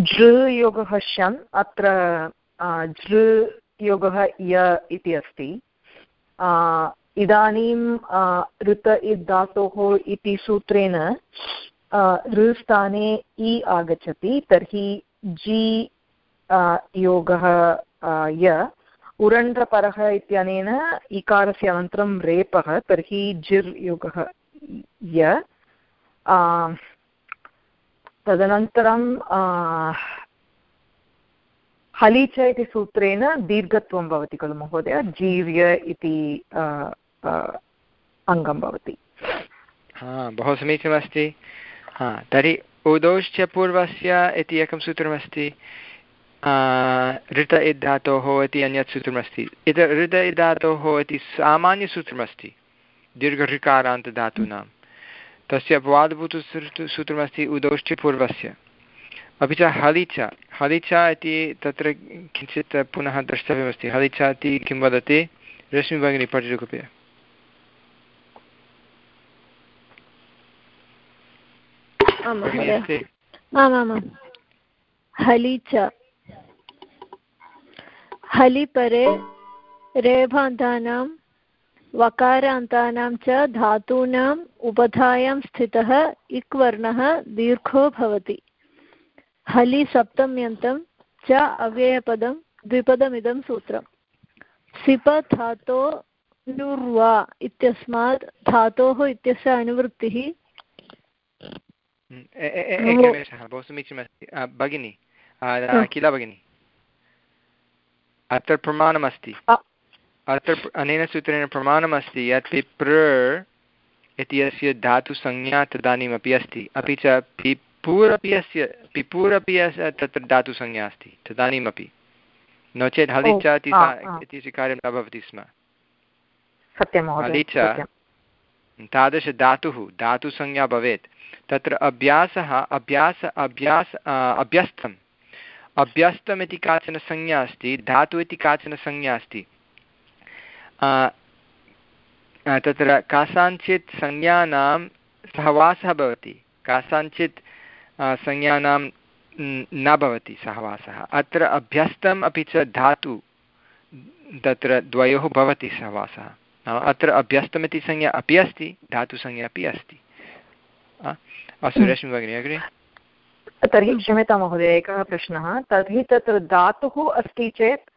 झृयोगः श्यन् अत्र झृयोगः य इति अस्ति. इदानीं ऋत इद्धातोः इति सूत्रेण ऋस्थाने इ आगच्छति, तर्हि जि योगः य. उरण्ड्रपरः इत्यनेन इकारस्य अनन्तरं रेपः, तर्हि जिर् योगः य. तदनन्तरं हलीच इति सूत्रेण दीर्घत्वं भवति खलु महोदय जीर्य इति अङ्गं भवति। हा, बहु समीचीनमस्ति। हा, तर्हि उदौश्च पूर्वस्य इति एकं सूत्रमस्ति ऋत इद्धातोः इति अन्यत् सूत्रमस्ति। इत ऋत इद्धातोः इति सामान्यसूत्रमस्ति, दीर्घऋकारान्तधातूनां। तस्य अपवादभूतसूत्रमस्ति उदौश्च पूर्वस्य। अपि च हलिच। हलिच इति तत्र किञ्चित् पुनः द्रष्टव्यमस्ति। हलिच इति किं वदति? रश्मिभगिनी पठतु कृपया। आमामां हलि हलिपरे रेभान्तानां वकारान्तानां च धातूनाम् उपधायां स्थितः इक् वर्णः दीर्घो भवति। हलि सप्तम्यन्तं च अव्ययपदं द्विपदमिदं सूत्रम्। सिप धातो नुर्वा इत्यस्मात् धातोः इत्यस्य अनुवृत्तिः एकनिमेषः बहु समीचीनमस्ति। भगिनि किल भगिनि। अत्र प्रमाणमस्ति। अत्र अनेन सूत्रेण प्रमाणमस्ति यत् पिप्र इति अस्य धातुसंज्ञा तदानीमपि अस्ति। अपि च पिपूरपि अस्य पिपूरपि अस्य तत्र धातुसंज्ञा अस्ति तदानीमपि। नो चेत् हलिच इति कार्यं न भवति स्म। हलिच तादृशधातुः धातुसंज्ञा भवेत्। तत्र अभ्यासः अभ्यास अभ्यास अभ्यस्तम् अभ्यस्तम्। इति काचन संज्ञा अस्ति धातु इति काचन संज्ञा अस्ति। तत्र कासाञ्चित् संज्ञानां सहवासः भवति। कासाञ्चित् संज्ञानां न भवति सहवासः अत्र अभ्यस्तम् अपि च धातु तत्र द्वयोः भवति सहवासः अत्र अभ्यस्तमिति संज्ञा अपि अस्ति धातुसंज्ञा अपि अस्ति। अस्तु हम्म। रश्मि भगिनी अग्रे? तर्हि क्षम्यतां महोदय एकः प्रश्नः। तर्हि तत्र धातुः अस्ति चेत्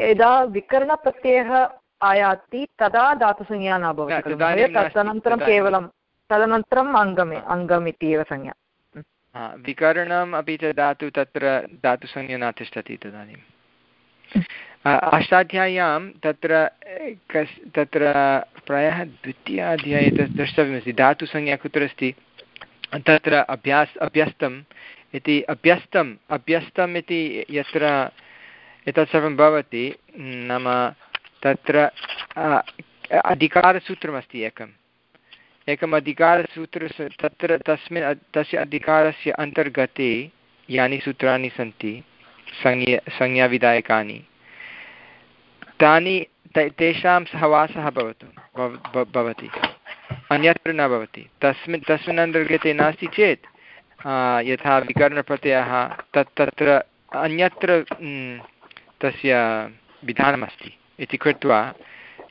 यदा विकरणप्रत्ययः आयाति तदा धातुसंज्ञा न भवति तदनन्तरं केवलं तदनन्तरम् अङ्गमे अङ्गम् इति एव संज्ञा विकरणम् अपि च धातु तत्र धातुसंज्ञा न तिष्ठति तदानीम् अष्टाध्याय्यां तत्र कस् तत्र प्रायः द्वितीयाध्याये तत् द्रष्टव्यमस्ति। धातुसंज्ञा कुत्र अस्ति? तत्र अभ्यास अभ्यस्तम् इति अभ्यस्तम् अभ्यस्तम् इति यत्र एतत् सर्वं भवति, नाम तत्र अधिकारसूत्रमस्ति एकम्। एकम् अधिकारसूत्र तत्र तस्मिन् तस्य अधिकारस्य अन्तर्गते यानि सूत्राणि सन्ति, संज्ञा, संज्ञाविधायकानि, तानि तेषां सहवासः भवतु भवति। अन्यत्र न भवति। तस्मिन् तस्मिन् अन्तर्गते नास्ति चेत् यथा विकरणप्रत्ययः, तत्, तत्र अन्यत्र तस्य विधानमस्ति। इति कृत्वा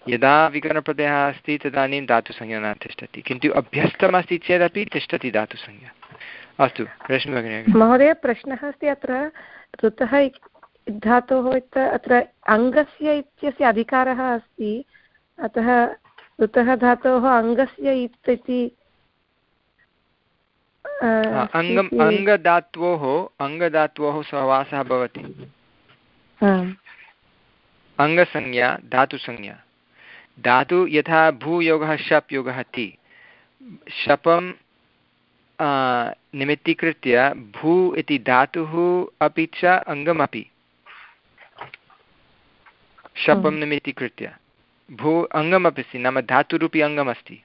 यदा विकरणप्रत्ययः अस्ति तदानीं धातुसंज्ञा न तिष्ठति। किन्तु अभ्यस्तमस्ति चेदपि तिष्ठति धातुसंज्ञा। अस्तु रश्मि महोदय प्रश्नः अस्ति अत्र। ऋतः धातोः अत्र अङ्गस्य इत्यस्य अधिकारः अस्ति। अतः ऋतः धातोः अङ्गस्य इति अङ्गम् अङ्गधात्वोः अङ्गधात्वोः सहवासः भवति। अङ्गसंज्ञा धातुसंज्ञा। धातु यथा भूयोगः शप् योगः ति। शपं निमित्तीकृत्य भू इति धातुः अपि च अङ्गमपि। शपं। निमित्तीकृत्य। भू अङ्गमपि अस्ति नाम धातुरूपी अङ्गमस्ति।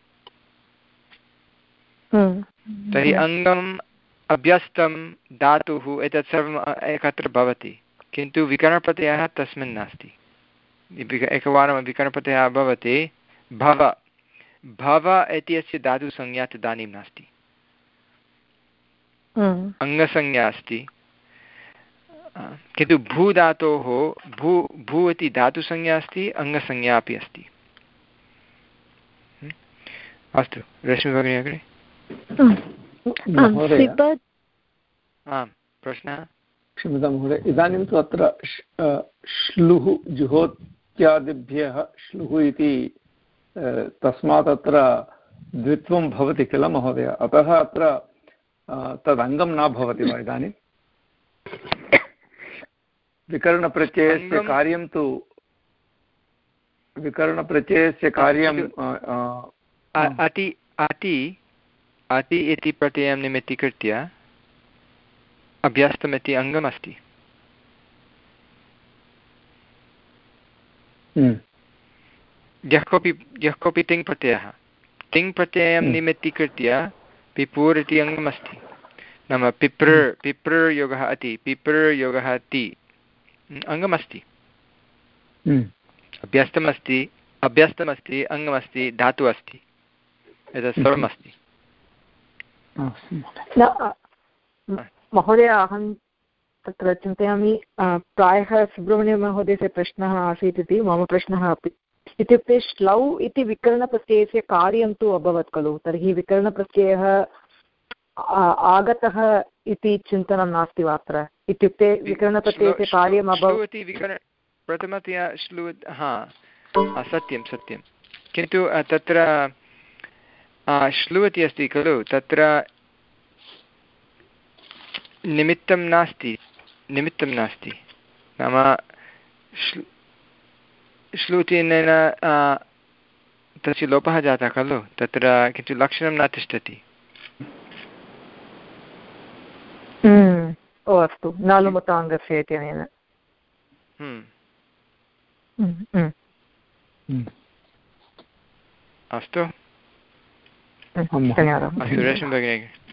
तर्हि अङ्गम् अभ्यस्तं धातुः एतत् सर्वम् एकत्र भवति। किन्तु विकरणप्रत्ययः तस्मिन् नास्ति। एकवारं विकरणप्रत्ययः भवति भव। भव इति अस्य धातुसंज्ञा तदानीं नास्ति। हम्म। अङ्गसंज्ञा अस्ति। किन्तु भूधातोः भू भू इति धातुसंज्ञा अस्ति अङ्गसंज्ञा अपि अस्ति। अस्तु रश्मि भगिनी अग्रे। आम् प्रश्नः? क्षम्यतां महोदय। इदानीं तु अत्र श्लुः जुहोत्यादिभ्यः श्लुः इति तस्मात् अत्र द्वित्वं भवति किल महोदय? अतः अत्र तदङ्गं न भवति वा इदानीं? विकरणप्रत्ययस्य कार्यं तु विकरणप्रत्ययस्य कार्यं अति अति अति इति प्रत्ययं निमित्तीकृत्य अभ्यस्तमिति अङ्गमस्ति। हम्म। यः कोऽपि यः कोऽपि तिङ् प्रत्ययः तिङ् प्रत्ययं हम्म। निमित्तीकृत्य पिपुर् इति अङ्गमस्ति। नाम पिपृ पिपृ योगः अति पिपृ योगः ति अङ्गमस्ति। हम्म। अभ्यस्तमस्ति अभ्यस्तमस्ति अङ्गमस्ति धातुः अस्ति एतत् सर्वमस्ति। महोदय अहं तत्र चिन्तयामि प्रायः सुब्रह्मण्यमहोदयस्य प्रश्नः आसीत् इति मम प्रश्नः अपि। इत्युक्ते श्लौ इति विकरणप्रत्ययस्य कार्यं तु अभवत् खलु तर्हि विकरणप्रत्ययः आगतः इति चिन्तनं नास्ति वा अत्र इत्युक्ते विकरणप्रत्ययस्य कार्यम् अभवत् प्रथमतया श्लु हा सत्यं सत्यं। किन्तु तत्र श्लु इति अस्ति खलु तत्र निमित्तं नास्ति निमित्तं नास्ति। नाम श्लु इत्यनेन तस्य लोपः जातः खलु? तत्र किञ्चित् लक्षणं न तिष्ठति। हम्म। ओ अस्तु। नालुमुताङ्गस्य इत्यनेन। हम्म। हम्म, अस्तु। अस्तु रेशं भगिनी।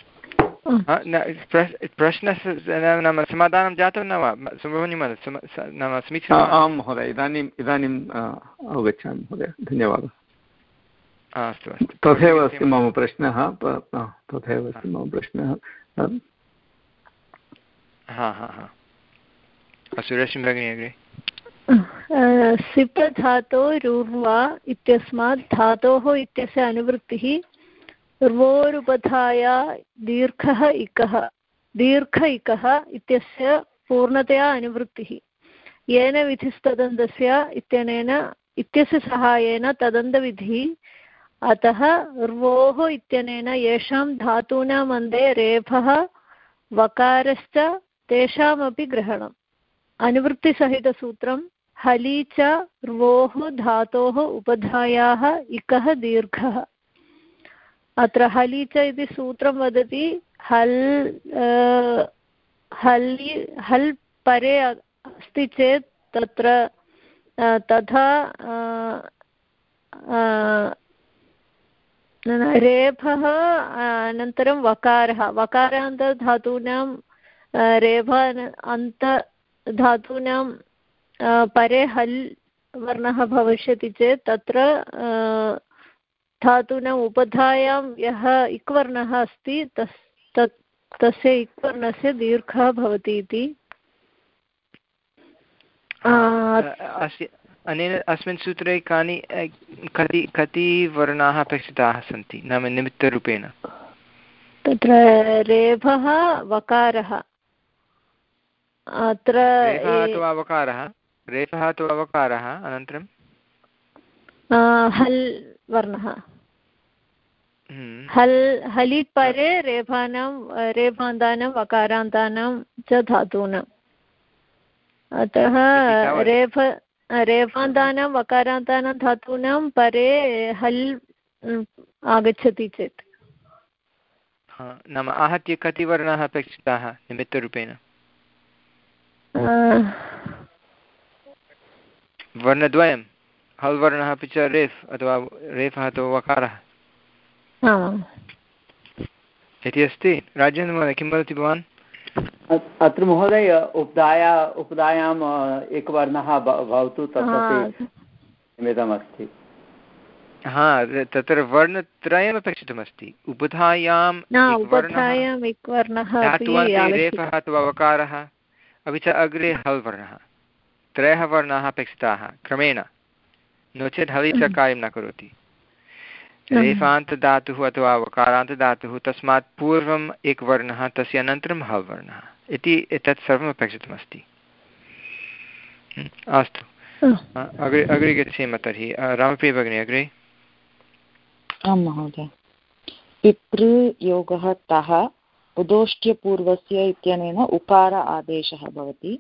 प्रश्नस्य नाम समाधानं जातं न वा सुब्रह्मण्यं नाम समीचीनम् आं महोदय इदानीम् इदानीम् अवगच्छामि महोदय धन्यवादः। अस्तु अस्तु। तथैव अस्ति मम प्रश्नः तथैव अस्ति मम प्रश्नः हा हा। हा अस्तु रश्मि भगिनी अग्रे। सिप धातोरुर्वा इत्यस्मात् धातोः इत्यस्य अनुवृत्तिः र्वोरुपधाया दीर्घः इकः, दीर्घ इकः इत्यस्य पूर्णतया अनुवृत्तिः। येन विधिस्तदन्तस्य इत्यनेन, इत्यस्य सहायेन तदन्तविधिः, अतः र्वोः इत्यनेन येषां धातूनाम् अन्ते रेफः वकारश्च तेषामपि ग्रहणम्। अनुवृत्तिसहितसूत्रं, हली च र्वोः धातोः उपधायाः इकः दीर्घः। अत्र हली च इति सूत्रं वदति, हल् हल् हल् परे अस्ति चेत् तत्र तथा रेफः अनन्तरं वकारः। वकारान्तधातूनां रेफ अन्तधातूनां परे हल् वर्णः भविष्यति चेत् तत्र धातूनाम् उपधायां यः इक्वर्णः अस्ति तस् तत् तस्य इक्वर्णस्य दीर्घः भवति इति। अनेन अस्मिन् सूत्रे कानि कति कति वर्णाः अपेक्षिताः सन्ति नाम निमित्तरूपेण? तत्र रेफः वकारः। अत्र अथवा वकारः? रेफः अथवा वकारः अनन्तरं? हल् वर्णः। हल् हलिट् परे रेफानां रेफान्तानां वकारान्तानां च धातूनाम् अतः रेफ रेफान्तानां वकारान्तानां धातूनां परे हल् आगच्छति चेत्। नाम आहत्य कति वर्णाः अपेक्षिताः निमित्तरूपेण? वर्णद्वयं। हल् वर्णः अपि च रेफ् अथवा रेफः अथवा वकारः। इति अस्ति। राजेन्द्रमहोदय किं वदति भवान्? अत्र महोदय उपदाया उपदायाम् एकवर्णः भवतु तदपि निमितमस्ति हा तत्र वर्णत्रयम् अपेक्षितमस्ति। उपधायाम् रेफः अथवा वकारः अपि च अग्रे हल् वर्णः त्रयः वर्णाः अपेक्षिताः क्रमेण। नो चेत् हलि च कार्यं न करोति। रेफान्तदातुः अथवा वकारान्तदातुः तस्मात् पूर्वम् एकवर्णः तस्य अनन्तरं हल् वर्णः। इति एतत् सर्वम् अपेक्षितमस्ति। अस्तु। अग्रे अग्रे गच्छेम तर्हि। रामप्रिय भगिनी अग्रे। आं महोदय। पितृयोगः तः उदोष्ट्यपूर्वस्य इत्यनेन उकार आदेशः भवति।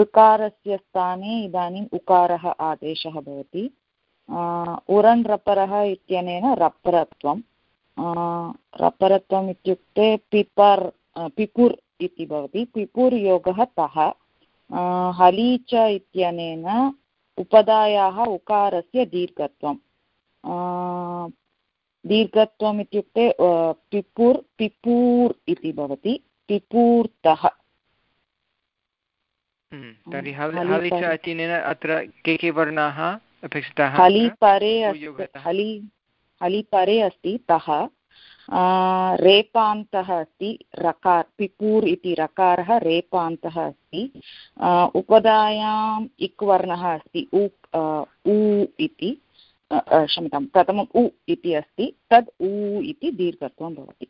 ऋकारस्य स्थाने इदानीम् उकारः आदेशः भवति। उरन् रपरः इत्यनेन रपरत्वं रपरत्वम् इत्युक्ते पिपर् पिपुर् इति भवति। पिपुर् योगः तः हली च इत्यनेन उपदायाः उकारस्य दीर्घत्वं। दीर्घत्वम् इत्युक्ते पिपुर् पिपूर् इति भवति। पिपूर्तः हम्म, तर्हि अत्र के के वर्णाः? अपेक्षिताः हलि परे हलि हलि परे अस्ति तः रेपान्तः अस्ति रकार पिपूर् इति रकारः रेपान्तः अस्ति उपदायाम् इक् वर्णः अस्ति उ उ इति क्षम्यतां प्रथमम् उ इति अस्ति तद् उ इति दीर्घत्वं भवति।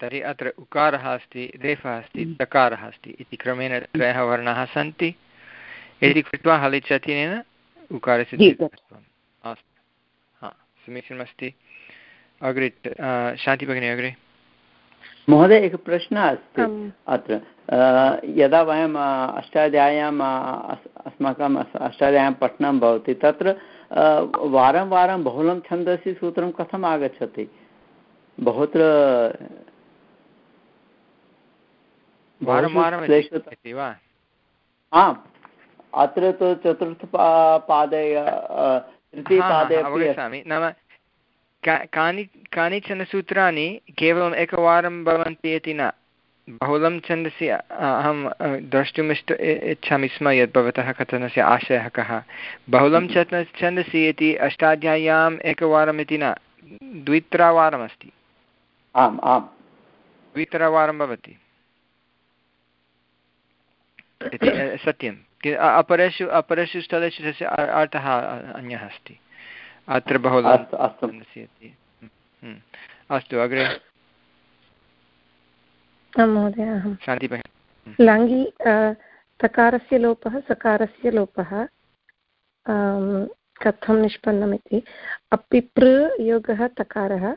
तर्हि अत्र उकारः अस्ति रेफः अस्ति दकारः हम्म। अस्ति इति क्रमेण त्रयः वर्णाः सन्ति। इति कृत्वा हलिचतिनेन उकारस्य अस्तु। हा समीचीनमस्ति। अग्रे शान्तिभगिनी अग्रे। महोदय एकः प्रश्नः अस्ति अत्र। यदा वयम् अष्टाध्याय्याम् अस्माकम् अष्टाध्याय्यां पठनं भवति तत्र वारं वारं बहुलं छन्दसि सूत्रं कथम् आगच्छति? बहुत्र आम्। अत्र तु चतुर्थपादे तृतीयपादे अवगच्छामि. नाम कानि कानिचन सूत्राणि केवलम् एकवारं भवन्ति इति न। बहुलं छन्दसि अहं द्रष्टुम् इष्ट इच्छामि स्म यत् भवतः कथनस्य आशयः कः। बहुलं छ छन्दसि इति अष्टाध्याय्याम् एकवारम् इति न। द्वित्रवारमस्ति। आम् आम्। द्वित्रवारं भवति। सत्यं अपरेषु अपरेषु स्थलेषु तस्य अर्थः अन्यः अस्ति। अत्र इति अस्तु अग्रे। आं महोदय हम्म। लाङ्गि तकारस्य लोपः सकारस्य लोपः कथं निष्पन्नमिति? अपिपृ योगः तकारः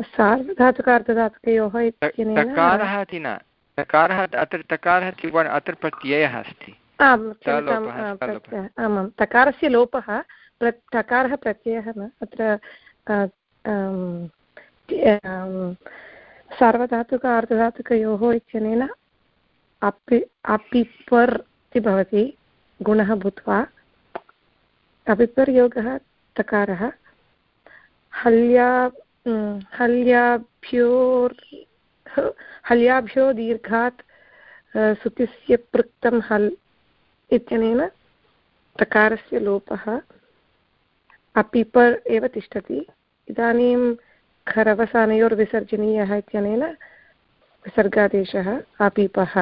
सार्वधातुकार्धधातुकयोः इत्यनेन तकारः इति न। तकारः अत्र तकारः अत्र प्रत्ययः अस्ति। आम् आमां तकारस्य लोपः प्र तकारः प्रत्ययः न अत्र सार्वधातुक अर्धधातुकयोः इत्यनेन अपि अपिपर् इति भवति गुणः भूत्वा। अपिपर् योगः तकारः। हल्या हल्याभ्योर् हल्याभ्यो दीर्घात् सुतिस्य पृक्तं हल् इत्यनेन तकारस्य लोपः अपिपर् एव तिष्ठति। इदानीं खरवसानयोर्विसर्जनीयः इत्यनेन विसर्गादेशः अपीपः।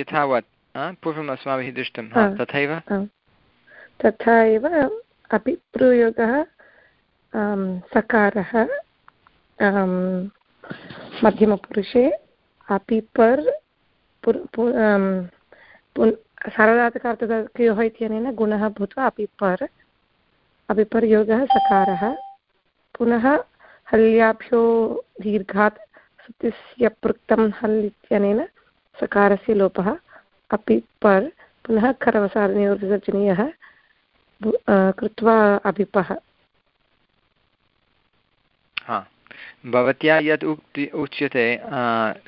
यथावत् पूर्वम् अस्माभिः दृष्टं तथैव? तथा एव अपि प्रयोगः सकारः मध्यमपुरुषे अपि पर् सार्वधातुकार्थयोः इत्यनेन गुणः भूत्वा अपि पर् अपि पर् योगः सकारः। पुनः हल्याभ्यो दीर्घात् सुतिस्य पृक्तं हल् इत्यनेन सकारस्य लोपः। अपि पर् पुनः खरवसारणयोर्विसर्जनीयः कृत्वा अभिपः भवत्या यत् उक्ति उच्यते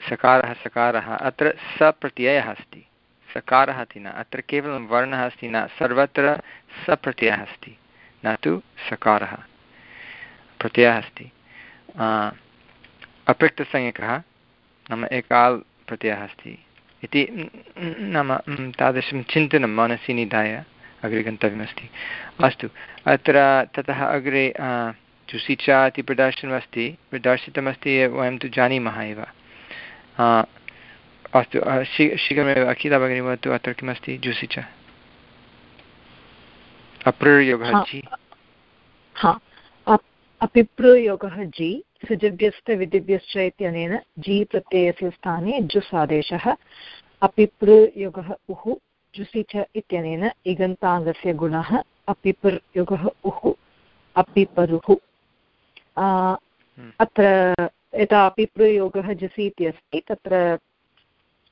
सकारः सकारः, अत्र सप्रत्ययः अस्ति। सकारः अस्ति न, अत्र केवलं वर्णः अस्ति न, सर्वत्र सप्रत्ययः अस्ति, न तु सकारः प्रत्ययः अस्ति। अपृक्तसंज्ञकः नाम एकाल् प्रत्ययः अस्ति। इति नाम तादृशं चिन्तनं मनसि निधाय अग्रे गन्तव्यमस्ति। अस्तु, अत्र ततः अग्रे जुसिचा इति प्रदर्शनमस्ति, प्रदर्शितमस्ति वयं तु जानीमः एव। अस्तु शीघ्रमेव अखिला भगिनी वदतु अत्र किमस्ति जुसि च? अप्रयोगः जि अपिप्रयोगः जि सृजभ्यस्तविधिभ्यश्च इत्यनेन जि प्रत्ययस्य स्थाने जुस् आदेशः अपिप्रयोगः उः जुसि च इत्यनेन इगन्ताङ्गस्य गुणः अपिप्रयोगः उः अपिपरुः। अत्र यदा अपिप्रयोगः जसि इति अस्ति तत्र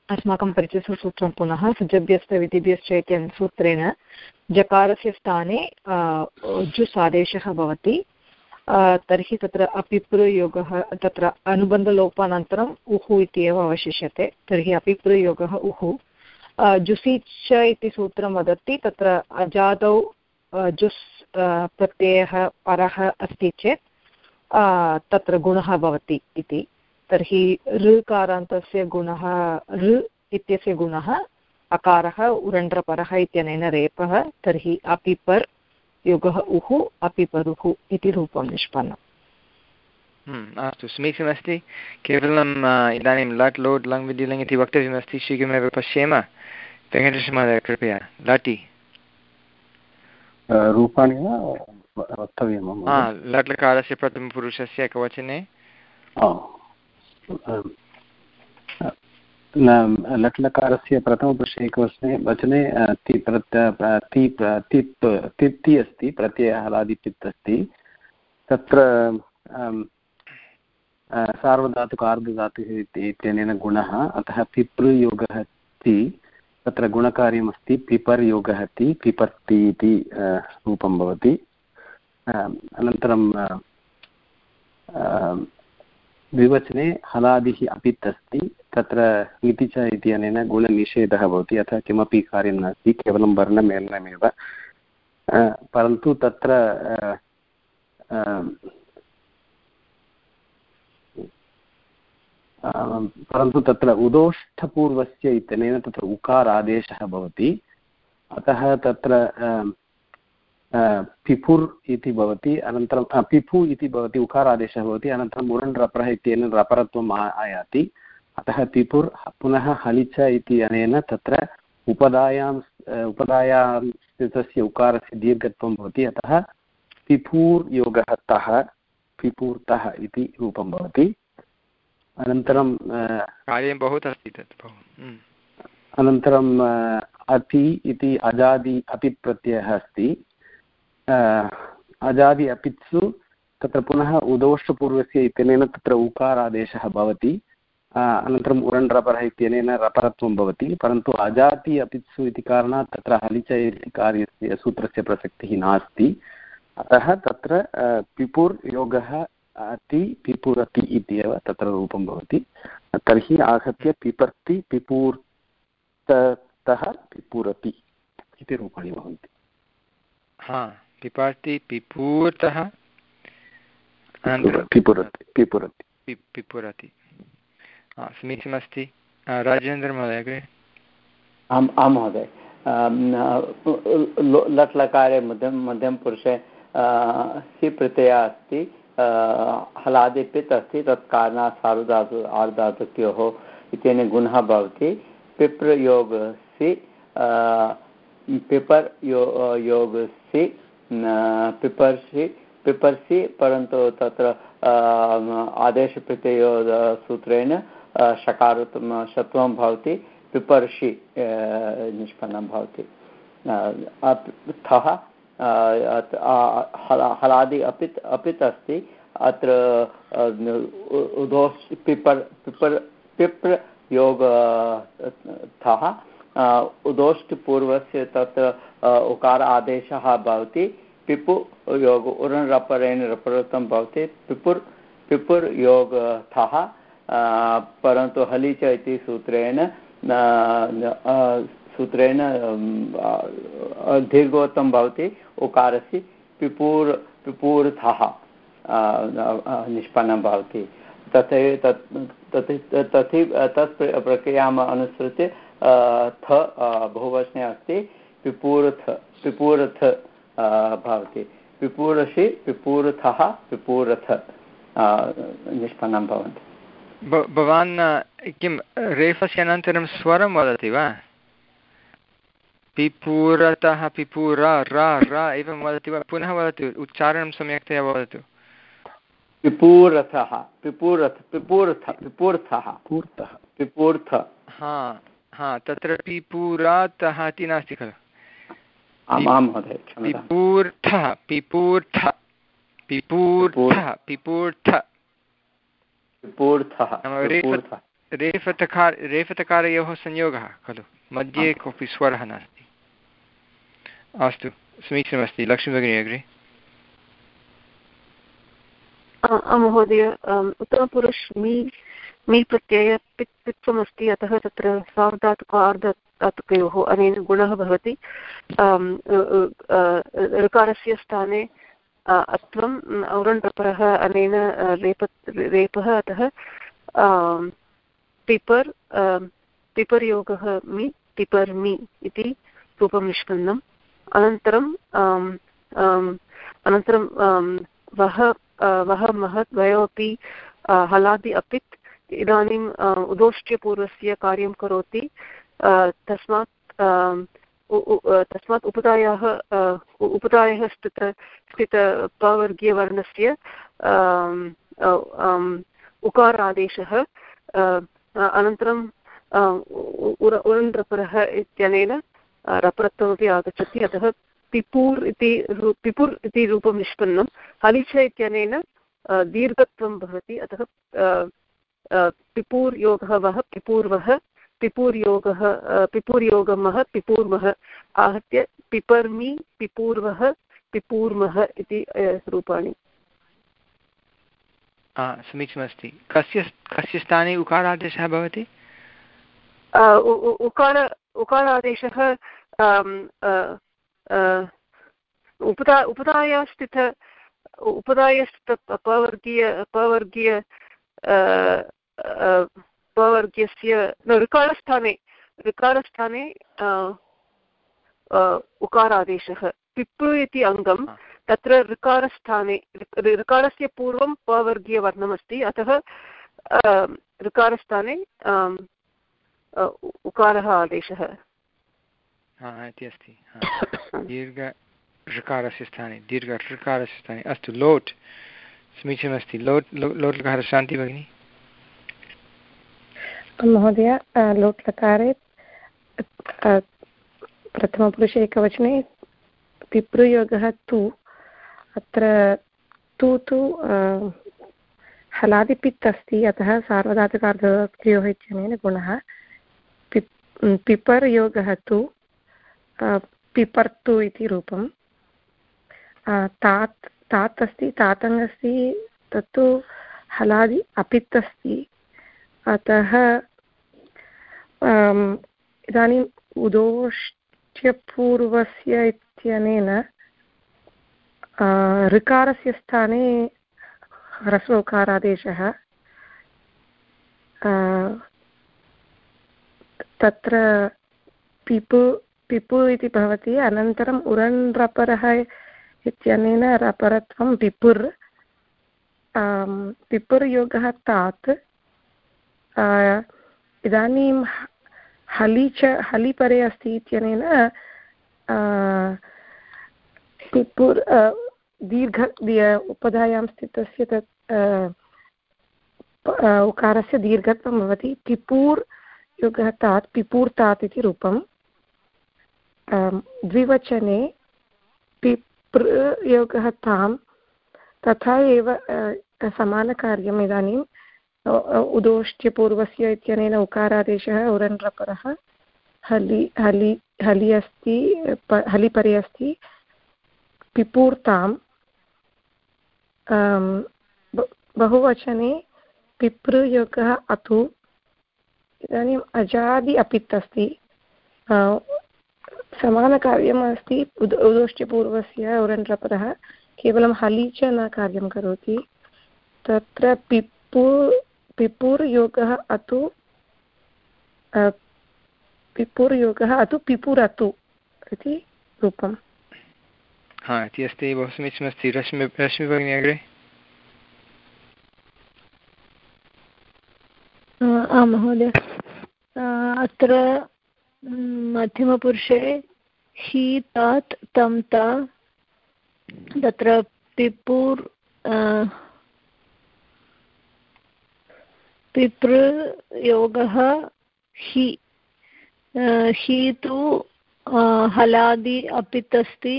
अस्माकं परिचयसूत्रं पुनः सुजभ्यस्तविधिभ्यश्च इत्यनेन सूत्रेण जकारस्य स्थाने जुस् आदेशः भवति। तर्हि तत्र अपिप्रयोगः तत्र अनुबन्धलोपानन्तरम् उः इति एव अवशिष्यते। तर्हि अपिप्रयोगः उः जुसि च इति सूत्रं वदति तत्र अजादौ जुस् प्रत्ययः परः अस्ति चेत् तत्र गुणः भवति इति। तर्हि ऋकारान्तस्य गुणः ऋ इत्यस्य गुणः अकारः उरण्ड्रपरः इत्यनेन रेपः तर्हि अपिपर् युगः उः अपिपरुः इति रूपं निष्पन्नम् हम्म, अस्तु। समीचीनमस्ति। केवलम् इदानीं लट् लोट् लङ् विधिलिङ् इति वक्तव्यमस्ति शीघ्रमेव पश्येम। वेङ्कटेशमहोदय कृपया। लटि। रूपाणि वा वक्तव्यं लट् लकारस्य प्रथमपुरुषस्य एकवचने। लट्लकारस्य प्रथमपुरुषे एकवचने वचने ति ति तिप् तिप्ति अस्ति प्रत्ययः हलादिपित् अस्ति तत्र सार्वधातुक आर्धधातुः इत्यनेन गुणः अतः पिपृयोगः ति तत्र गुणकार्यमस्ति पिपर् योगः ति पिपर्ति इति रूपं भवति। अनन्तरं द्विवचने हलादिः अपित् अस्ति तत्र इति च इत्यनेन गुणनिषेधः भवति अतः किमपि कार्यं नास्ति, केवलं वर्णमेलनमेव। परन्तु तत्र परन्तु तत्र उदोष्ठपूर्वस्य इत्यनेन तत्र उकारादेशः भवति, अतः तत्र पिपुर् इति भवति अनन्तरं पिपु इति भवति उकारादेशः भवति अनन्तरम् उरण् रपरः इत्यनेन रपरत्वम् आयाति। अतः पिपुर् पुनः हलिच इति अनेन तत्र उपदायाम् उपदायां स्थितस्य उकारस्य दीर्घत्वं भवति। अतः पिपूर्योगः तः पिपूर्तः इति रूपं भवति। अनन्तरं कार्यं बहु अस्ति तत् अनन्तरम् अति इति अजादि अपि प्रत्ययः अस्ति। अजादि अपित्सु, तत्र पुनः उदोष्टपूर्वस्य इत्यनेन तत्र उकारादेशः भवति। अनन्तरम् उरण् रपरः इत्यनेन रपरत्वं भवति। परन्तु अजाति अपित्सु इति कारणात् तत्र हलिच इति कार्यस्य, सूत्रस्य प्रसक्तिः नास्ति। अतः तत्र पिपुर् योगः अति पिपुरति इत्येव तत्र रूपं भवति। तर्हि आहत्य पिपर्ति पिपूर्ततः पिपुरति इति रूपाणि भवन्ति। पिपर्ति पिपूर्तः पिपुरति समीचीनमस्ति। राजेन्द्रमहोदय अग्रे। आम् आं महोदय लट् लकारे मध्यम मध्यमपुरुषे सि प्रत्ययः अस्ति हलादिपित् अस्ति तत् कारणात् सार्वधातु आर्धातुक्योः इत्यनेन गुणः भवति। पिप्रयोगसि पिपर् यो योगसि पिपर्सि पिपर्सि, परन्तु तत्र आदेशप्रत्ययो सूत्रेण शकारत्वं, शत्वं भवति पिपर्षि निष्पन्नं भवति। थः हलादि अपित् अपित् अस्ति अत्र उदोस् पिपर् पिपर्, पिप्र योग थः उदोष्टपूर्वस्य तत्र उकार आदेशः भवति। पिपु योग उरन् रपरेण रपरतं भवति। पिपुर् पिपुर् योगथः परन्तु हलिच इति सूत्रेण सूत्रेण दीर्घोत्तम भवति उकारस्य। पिपूर्, पिपूर्थः निष्पन्नं भवति। तथैव तत् तथैव तत् प्रक्रियाम् अनुसृत्य थ बहुवचने अस्ति। पिपूर्थ पिपूर्थ भवति। पिपूरसि पिपूर्थः पिपूरथ निष्पन्नं भवन्ति। भवान् किं रेफस्य अनन्तरं स्वरं वदति वा? पिपूरतः पिपूर र र एवं वदति वा? पुनः वदतु उच्चारणं सम्यक्तया वदतु। पिपूरथः पिपूरथ पिपूर्थ पिपूर्थः पिपूर्थ हा हा तत्र पिपूरातः इति नास्ति खलु। पिपूर्थः पिपूर्थ पिपूर्थः पिपूर्थ। रेफतकार रेफतकारयोः संयोगः खलु। मध्ये कोऽपि स्वरः नास्ति। अस्तु समीचीनमस्ति। लक्ष्मीभगिनी अग्रे। महोदय उत्तमपुरुष मी प्रत्यय पित् पित्वमस्ति अतः तत्र सार्धातुक आर्धधातुकयोः अनेन गुणः भवति। ऋकारस्य स्थाने अत्वम् औरण्प्रपरः अनेन रेप रेपः, अतः पिपर् पिपर्योगः मि पिपर्मि इति रूपं निष्पन्नम्। अनन्तरं अनन्तरं वः वः महत् द्वयोपि हलादि अपित् इदानीम् उदोष्ट्यपूर्वस्य कार्यं करोति तस्मात् तस्मात् उपधायाः उपधायाः स्थित स्थित पवर्गीयवर्णस्य उकारादेशः अनन्तरं उरन् रपरः इत्यनेन रपरत्वमपि आगच्छति, अतः पिपूर् इति पिपुर् इति रूपं निष्पन्नं हलिच इत्यनेन दीर्घत्वं भवति, अतः पिपूर्योगः वः पिपूर्वः पिपूर्योगः पिपूर्योगमः पिपूर्मः आहत्य पिपर्मि पिपूर्वः पिपूर्मः इति रूपाणि। समीचीनमस्ति। कस्य कस्य स्थाने उकारादेशः भवति? उकार उकारादेशः उपदा उपदायस्थित उपदायस्थित अपवर्गीय अपवर्गीय पवर्गस्य ऋकारस्थाने ऋकारस्थाने उकारादेशः पिप्पु इति अङ्गं तत्र ऋकारस्थाने ऋकारस्य पूर्वं पवर्गीयवर्णमस्ति अतः ऋकारस्थाने उकारः आदेशः इति अस्ति दीर्घ ऋकारस्य स्थाने दीर्घ ऋकारस्य स्थाने अस्तु लोट् समीचीनमस्ति लोट् लोट् लकारः शान्ति भगिनि महोदय लोट् लकारे प्रथमपुरुषे एकवचने पितृयोगः तु अत्र तु तु हलादिपित् अस्ति अतः सार्वधातुकार्धयोः इत्यनेन गुणः पिप् पिपर् योगः तु पिपर्तु इति रूपं तात् तात् अस्ति तातङ् अस्ति तत्तु हलादि अपित् अस्ति अतः इदानीम् उदोष्ट्यपूर्वस्य इत्यनेन ऋकारस्य स्थाने ह्रस्वकारादेशः तत्र पिपु पिपु इति भवति, अनन्तरम् रपरः इत्यनेन रपरत्वं पिपुर् पिपुर् योगः तात् इदानीं हलि च, हलिपरे अस्ति इत्यनेन पिपुर् दीर्घ उपधायां स्थितस्य तत् उकारस्य दीर्घत्वं भवति। पिपूर् युगः तात् पिपूर्तात् इति रूपं द्विवचने पिपृ योगः तां तथा एव समानकार्यम् इदानीम् उदोष्ट्यपूर्वस्य इत्यनेन उकारादेशः उरन्रपरः हलि हलि हलि अस्ति हलिपरे अस्ति। पिपूर्तां बहुवचने पितृयोगः अतु। इदानीम् अजादि अपित् अस्ति समानकार्यम् अस्ति। उद उदोष्टपूर्वस्य उरण्ड्रपदः केवलं हलि च न कार्यं करोति। तत्र पिपु पिपुर्योगः अतु पिपुर्योगः अतु पिपुरतु इति रूपम्। हा इति अस्ति। बहु समीचीनमस्ति। रश्मि रश्मि भगिनी अग्रे? आं महोदय। अत्र मध्यमपुरुषे हि तात् तं ता, तत्र पिपुर् पितृयोगः हि हि तु हलादि अपित् अस्ति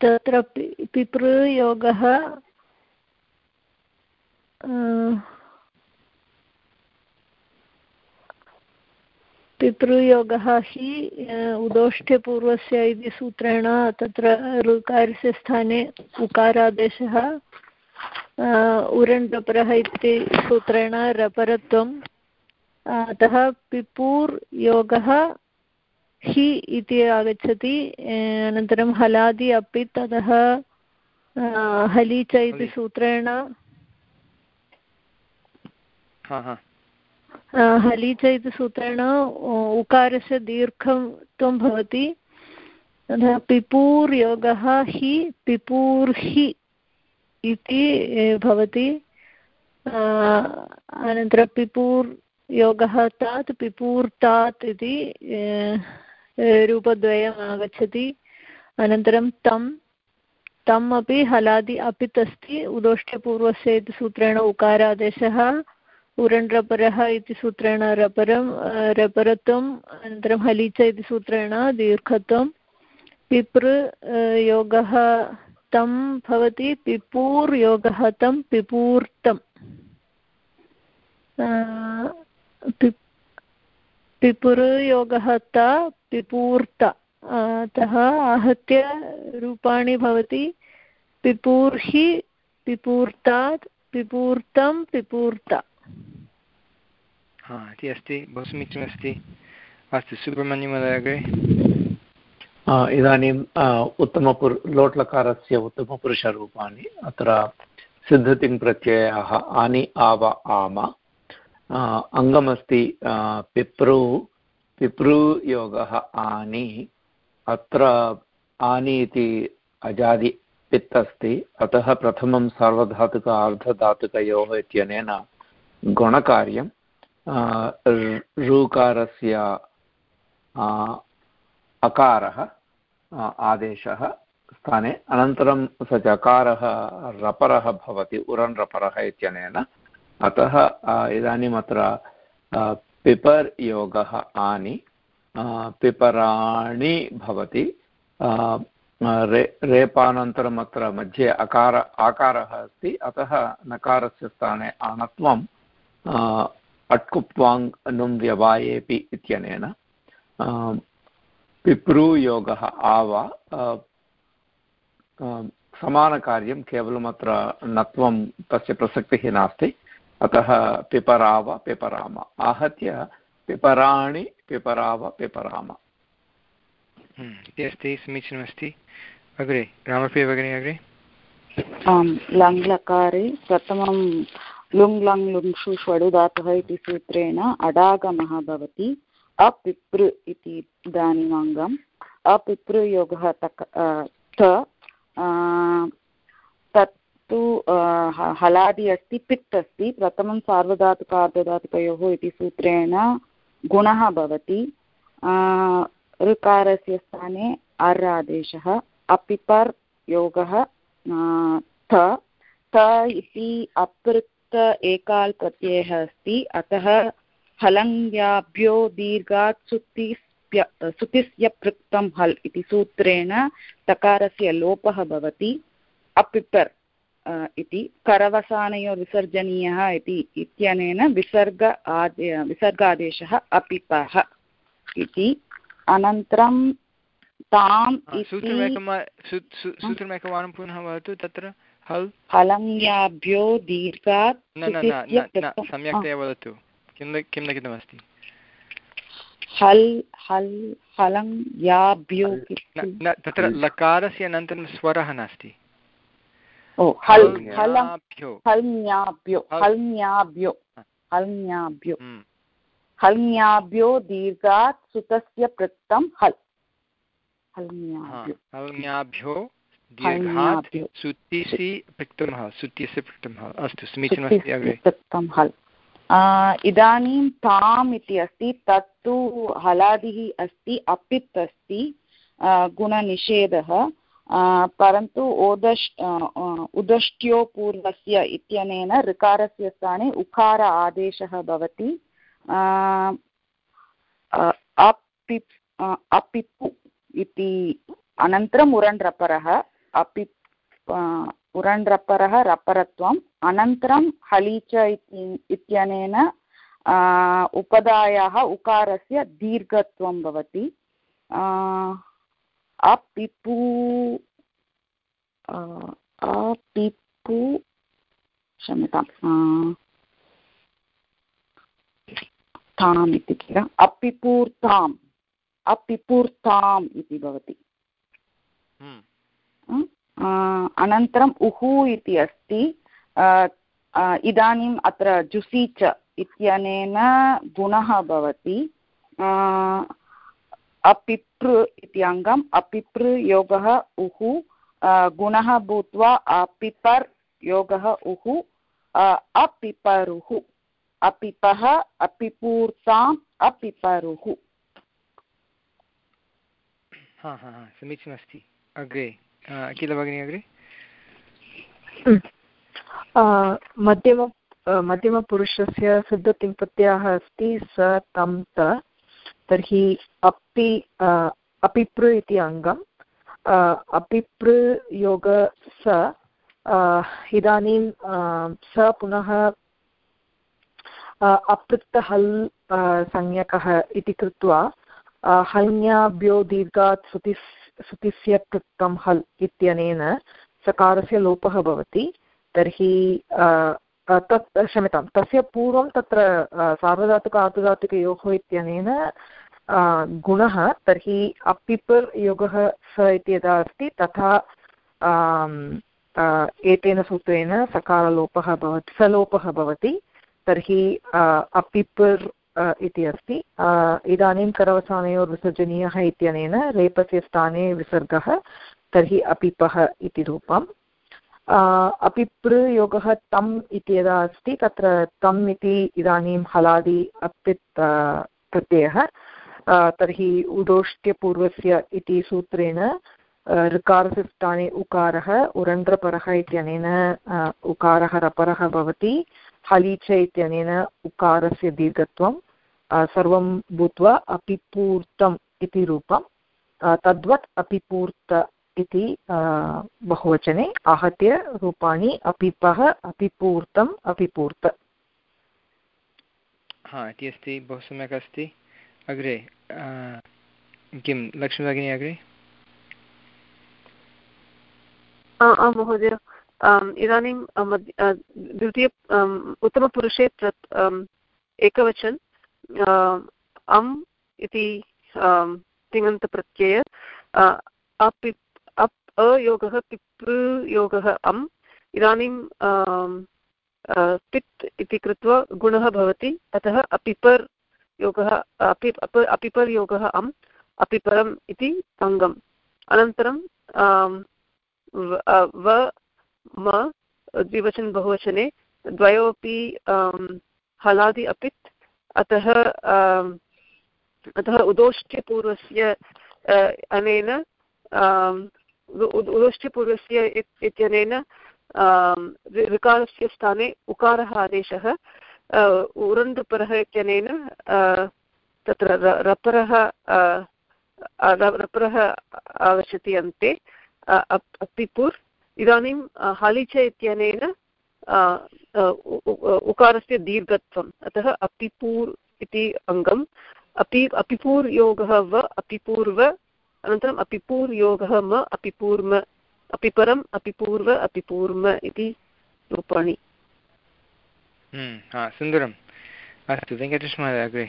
तत्र पितृयोगः पितृयोगः हि उदोष्ठ्यपूर्वस्य इति सूत्रेण तत्र ऋकारस्य स्थाने उकारादेशः उरण् रपरः इति सूत्रेण रपरत्वम् अतः पिपूर्योगः हि इति आगच्छति अनन्तरं हलादि अपि ततः हलि च इति सूत्रेण हलि च इति सूत्रेण उकारस्य दीर्घं त्वं भवति। तथा पिपूर्योगः हि पिपूर्हि इति भवति। अनन्तरं पिपूर्योगः तात्, पिपूर्तात् इति रूपद्वयम् आगच्छति। अनन्तरं तं तम् अपि हलादि अपित् अस्ति उदोष्ठ्यपूर्वस्य इति सूत्रेण उकारादेशः। उरण्ड्रपरः इति सूत्रेण रपरं रपरत्वम्, अनन्तरं हलि च इति सूत्रेण दीर्घत्वं पिपृ योगः तं भवति पिपूर्योगः तं पिपूर्तम्। पिपुरुयोगः ता, पिपूर्त। अतः आहत्य रूपाणि भवति, पिपूर्हि, पिपूर्तात्, पिपूर्तं, पिपूर्त। हा, इति अस्ति बहु समीचीनमस्ति अस्तु सुब्रह्मण्यमहोदय अग्रे इदानीम् उत्तमपुर्, लोट्लकारस्य उत्तमपुरुषरूपाणि, अत्र सिद्धतिङ् प्रत्ययाः आनि, आव, आम। अङ्गमस्ति पिप्रु पितृयोगः आनि। अत्र आनि इति अजादि पित् अस्ति। अतः प्रथमं सार्वधातुक अर्धधातुकयोः इत्यनेन गुणकार्यं ऋकारस्य अकारः आदेशः, स्थाने अनन्तरं स चकारः रपरः भवति, उरन् रपरः इत्यनेन। अतः इदानीम् अत्र पिपर् योगः आनि पिपराणि भवति रे रेपानन्तरम् अत्र मध्ये अकार, आकारः अस्ति, अतः नकारस्य स्थाने आणत्वं अट्कुप्वाङ् नुं व्यवायेपि इत्यनेन पिप्रूयोगः आव समानकार्यं केवलम् अत्र नत्वं तस्य प्रसक्तिः नास्ति। अतः पिपराव पिपराम। आहत्य पिपराणि पिपराव पिपराम। हम्म, इति अस्ति समीचीनमस्ति। अग्रे रामप्रिय भगिनी अग्रे। आम् लङ्लकारे प्रथमं लुङ् लङ् लुङ्षु ष्वडुधातुः इति सूत्रेण अडागमः भवति। अपिपृ इति इदानीम् अङ्गम् अपिपृयोगः तक त तत्तु हलादि अस्ति पित् अस्ति। प्रथमं सार्वधातुकार्धधातुकयोः इति सूत्रेण गुणः भवति। ऋकारस्य स्थाने अर् आदेशः अपिपर् योगः थ त। इति अपृक्त एकाल् प्रत्ययः अस्ति। अतः हलङ्ग्याभ्यो दीर्घात् सुतिस्प्य सुतिस्य पृक्तं हल् इति सूत्रेण तकारस्य लोपः भवति। अपिपर् इति करवसानयो विसर्जनीयः इति इत्यनेन विसर्ग आदे विसर्गादेशः अपिपः इति। अनन्तरं ताम् सूत्रमेकवारं पुनः वदतु तत्र हल् दीर्घात् सम्यक्तया वदतु किं किं लिखितमस्ति हल् हल् हलं याभ्यो तत्र लकारस्य अनन्तरं स्वरः नास्ति ओ हल् हल्ञाभ्यो हल्ञाभ्यो हल्ञाभ्यो हल्ञाभ्यो। हल्ञाभ्यो दीर्घात् सुतस्य पृक्तं हल् हल्ञाभ्यो दीर्घात् सुतिसि पृक्तं हल् सुत्यस्य पृक्तं हल्। अस्तु समीचीनमस्ति अग्रे। पृक्तं हल्। इदानीं ताम् इति अस्ति तत्तु हलादिः अस्ति अपित् अस्ति गुणनिषेधः। परन्तु ओदश् उदष्ट्यो पूर्वस्य इत्यनेन ऋकारस्य स्थाने उकार आदेशः भवति। अपिप् अपिपु इति अनन्तरम् उरण् रपरः अपि उरण् रपरः रपरत्वम्, अनन्तरं हलीच इत्यनेन उपधायाः उकारस्य दीर्घत्वं भवति। अपिपु क्षम्यताम् ताम् इति किल? अपिपूर्ताम् अपिपूर्ताम् इति भवति। हम्म। अनन्तरम् उहु इति अस्ति. इदानीम् अत्र जुसि च इत्यनेन गुणः भवति. अपिपृ इति अङ्गम्, अपिपृ योगः उहु. गुणः भूत्वा अपिपर् योगः उहु. अपिपरुः अपिपः अपिपूर्ताम् अपिपरुः समीचीनमस्ति. अग्रे. किल भगिनी अग्रे मध्यम मध्यमपुरुषस्य सिद्धतिङ्प्रत्ययः अस्ति स तं त तर्हि अपि अपिपृ इति अङ्गम् अपिपृ योग स इदानीं स पुनः अपृक्तहल् संज्ञकः इति कृत्वा हन्याभ्यो दीर्घात् सुतिस् सुतिस्य पृक्तं हल् इत्यनेन सकारस्य लोपः भवति। तर्हि तत्, क्षम्यतां, तस्य पूर्वं तत्र सार्वधातुक आर्धधातुकयोः इत्यनेन गुणः, तर्हि अपिपर् योगः स इति यदा अस्ति, तथा एतेन सूत्रेण सकारलोपः भवति, सलोपः भवति। तर्हि अपिपर् इति अस्ति। इदानीं करवसानयोर्विसर्जनीयः इत्यनेन रेपस्य स्थाने विसर्गः तर्हि अपिपः इति रूपम्। अपिपृयोगः तम् इति यदा अस्ति, तत्र तम् इति इदानीं हलादि अपित् प्रत्ययः। तर्हि उदोष्ट्यपूर्वस्य इति सूत्रेण ऋकारस्य स्थाने उकारः उरण्ड्रपरः इत्यनेन उकारः रपरः भवति। हलीच इत्यनेन उकारस्य दीर्घत्वं सर्वं भूत्वा अपिपूर्तम् इति रूपं तद्वत् अपिपूर्त इति बहुवचने आहत्य रूपाणि अपिपः अपिपूर्तम् अपिपूर्त। हा इति अस्ति बहु सम्यक् अस्ति। अग्रे किं लक्ष्मीभगिनी अग्रे? महोदय इदानीं द्वितीय उत्तमपुरुषे तत् एकवचन। अम् इति तिङन्तप्रत्यय अपि, अप्, अयोगः पिपृयोगः अम् इदानीं पित् इति कृत्वा गुणः भवति, अतः अपिपर् योगः, अपि अपिपर् योगः, अम्, अपिपरम् इति अङ्गम्। अनन्तरं व म, द्विवचन, बहुवचने, द्वयोपि हलादि अपित् अतः अतः उदोष्ट्यपूर्वस्य अनेन उदोष्ट्यपूर्वस्य इत्यनेन ऋकारस्य स्थाने उकारः आदेशः उरन्दुपरः इत्यनेन तत्र रपरः रपरः आगच्छति अन्ते अपिपुर् इदानीं हलिच इत्यनेन उकारस्य दीर्घत्वम्। अतः अपिपूर् इति अङ्गम्। अपि अपिपूर्योगः व अपिपूर्व अनन्तरम् अपिपूर्योगः म अपिपूर्म अपिपरम् अपिपूर्व अपिपूर्म इति रूपाणि। हम्म, सुन्दरम्। अस्तु वेङ्कटेशमहोदय अग्रे।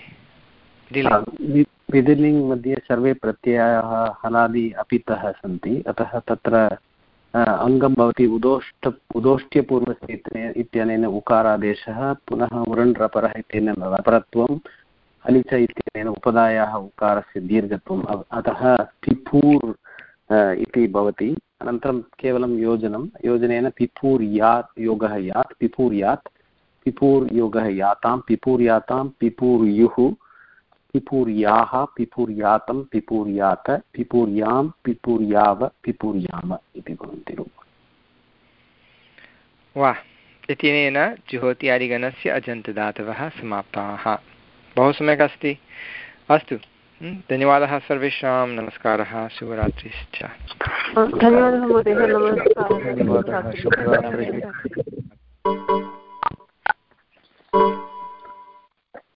विधिलिङ्ग् मध्ये सर्वे प्रत्ययाः हलादि अपितः सन्ति। अतः तत्र अङ्गं भवति उदोष्ट उदोष्ट्यपूर्वस्य इत्यनेन उकारादेशः, पुनः उरण् रपरः इत्यनेन रपरत्वं हलिच इत्यनेन उपदायाः उकारस्य दीर्घत्वम् अतः पिफूर् इति भवति। अनन्तरं केवलं योजनं, योजनेन पिफूर्यात् योगः यात् पिफूर्यात् पिपूर्योगः यातां पिपूर्यातां पिपूर्युः पिपूर्याः पिपूर्यातं पिपूर्यात पिपूर्यां पिपूर्याव पिपूर्याम इति भवन्ति वा इत्यनेन जुहोत्यादिगणस्य अजन्तदातवः समाप्ताः। बहु सम्यक् अस्ति। अस्तु धन्यवादः सर्वेषां नमस्कारः शुभरात्रिश्च। धन्यवादः महोदय नमस्कारः।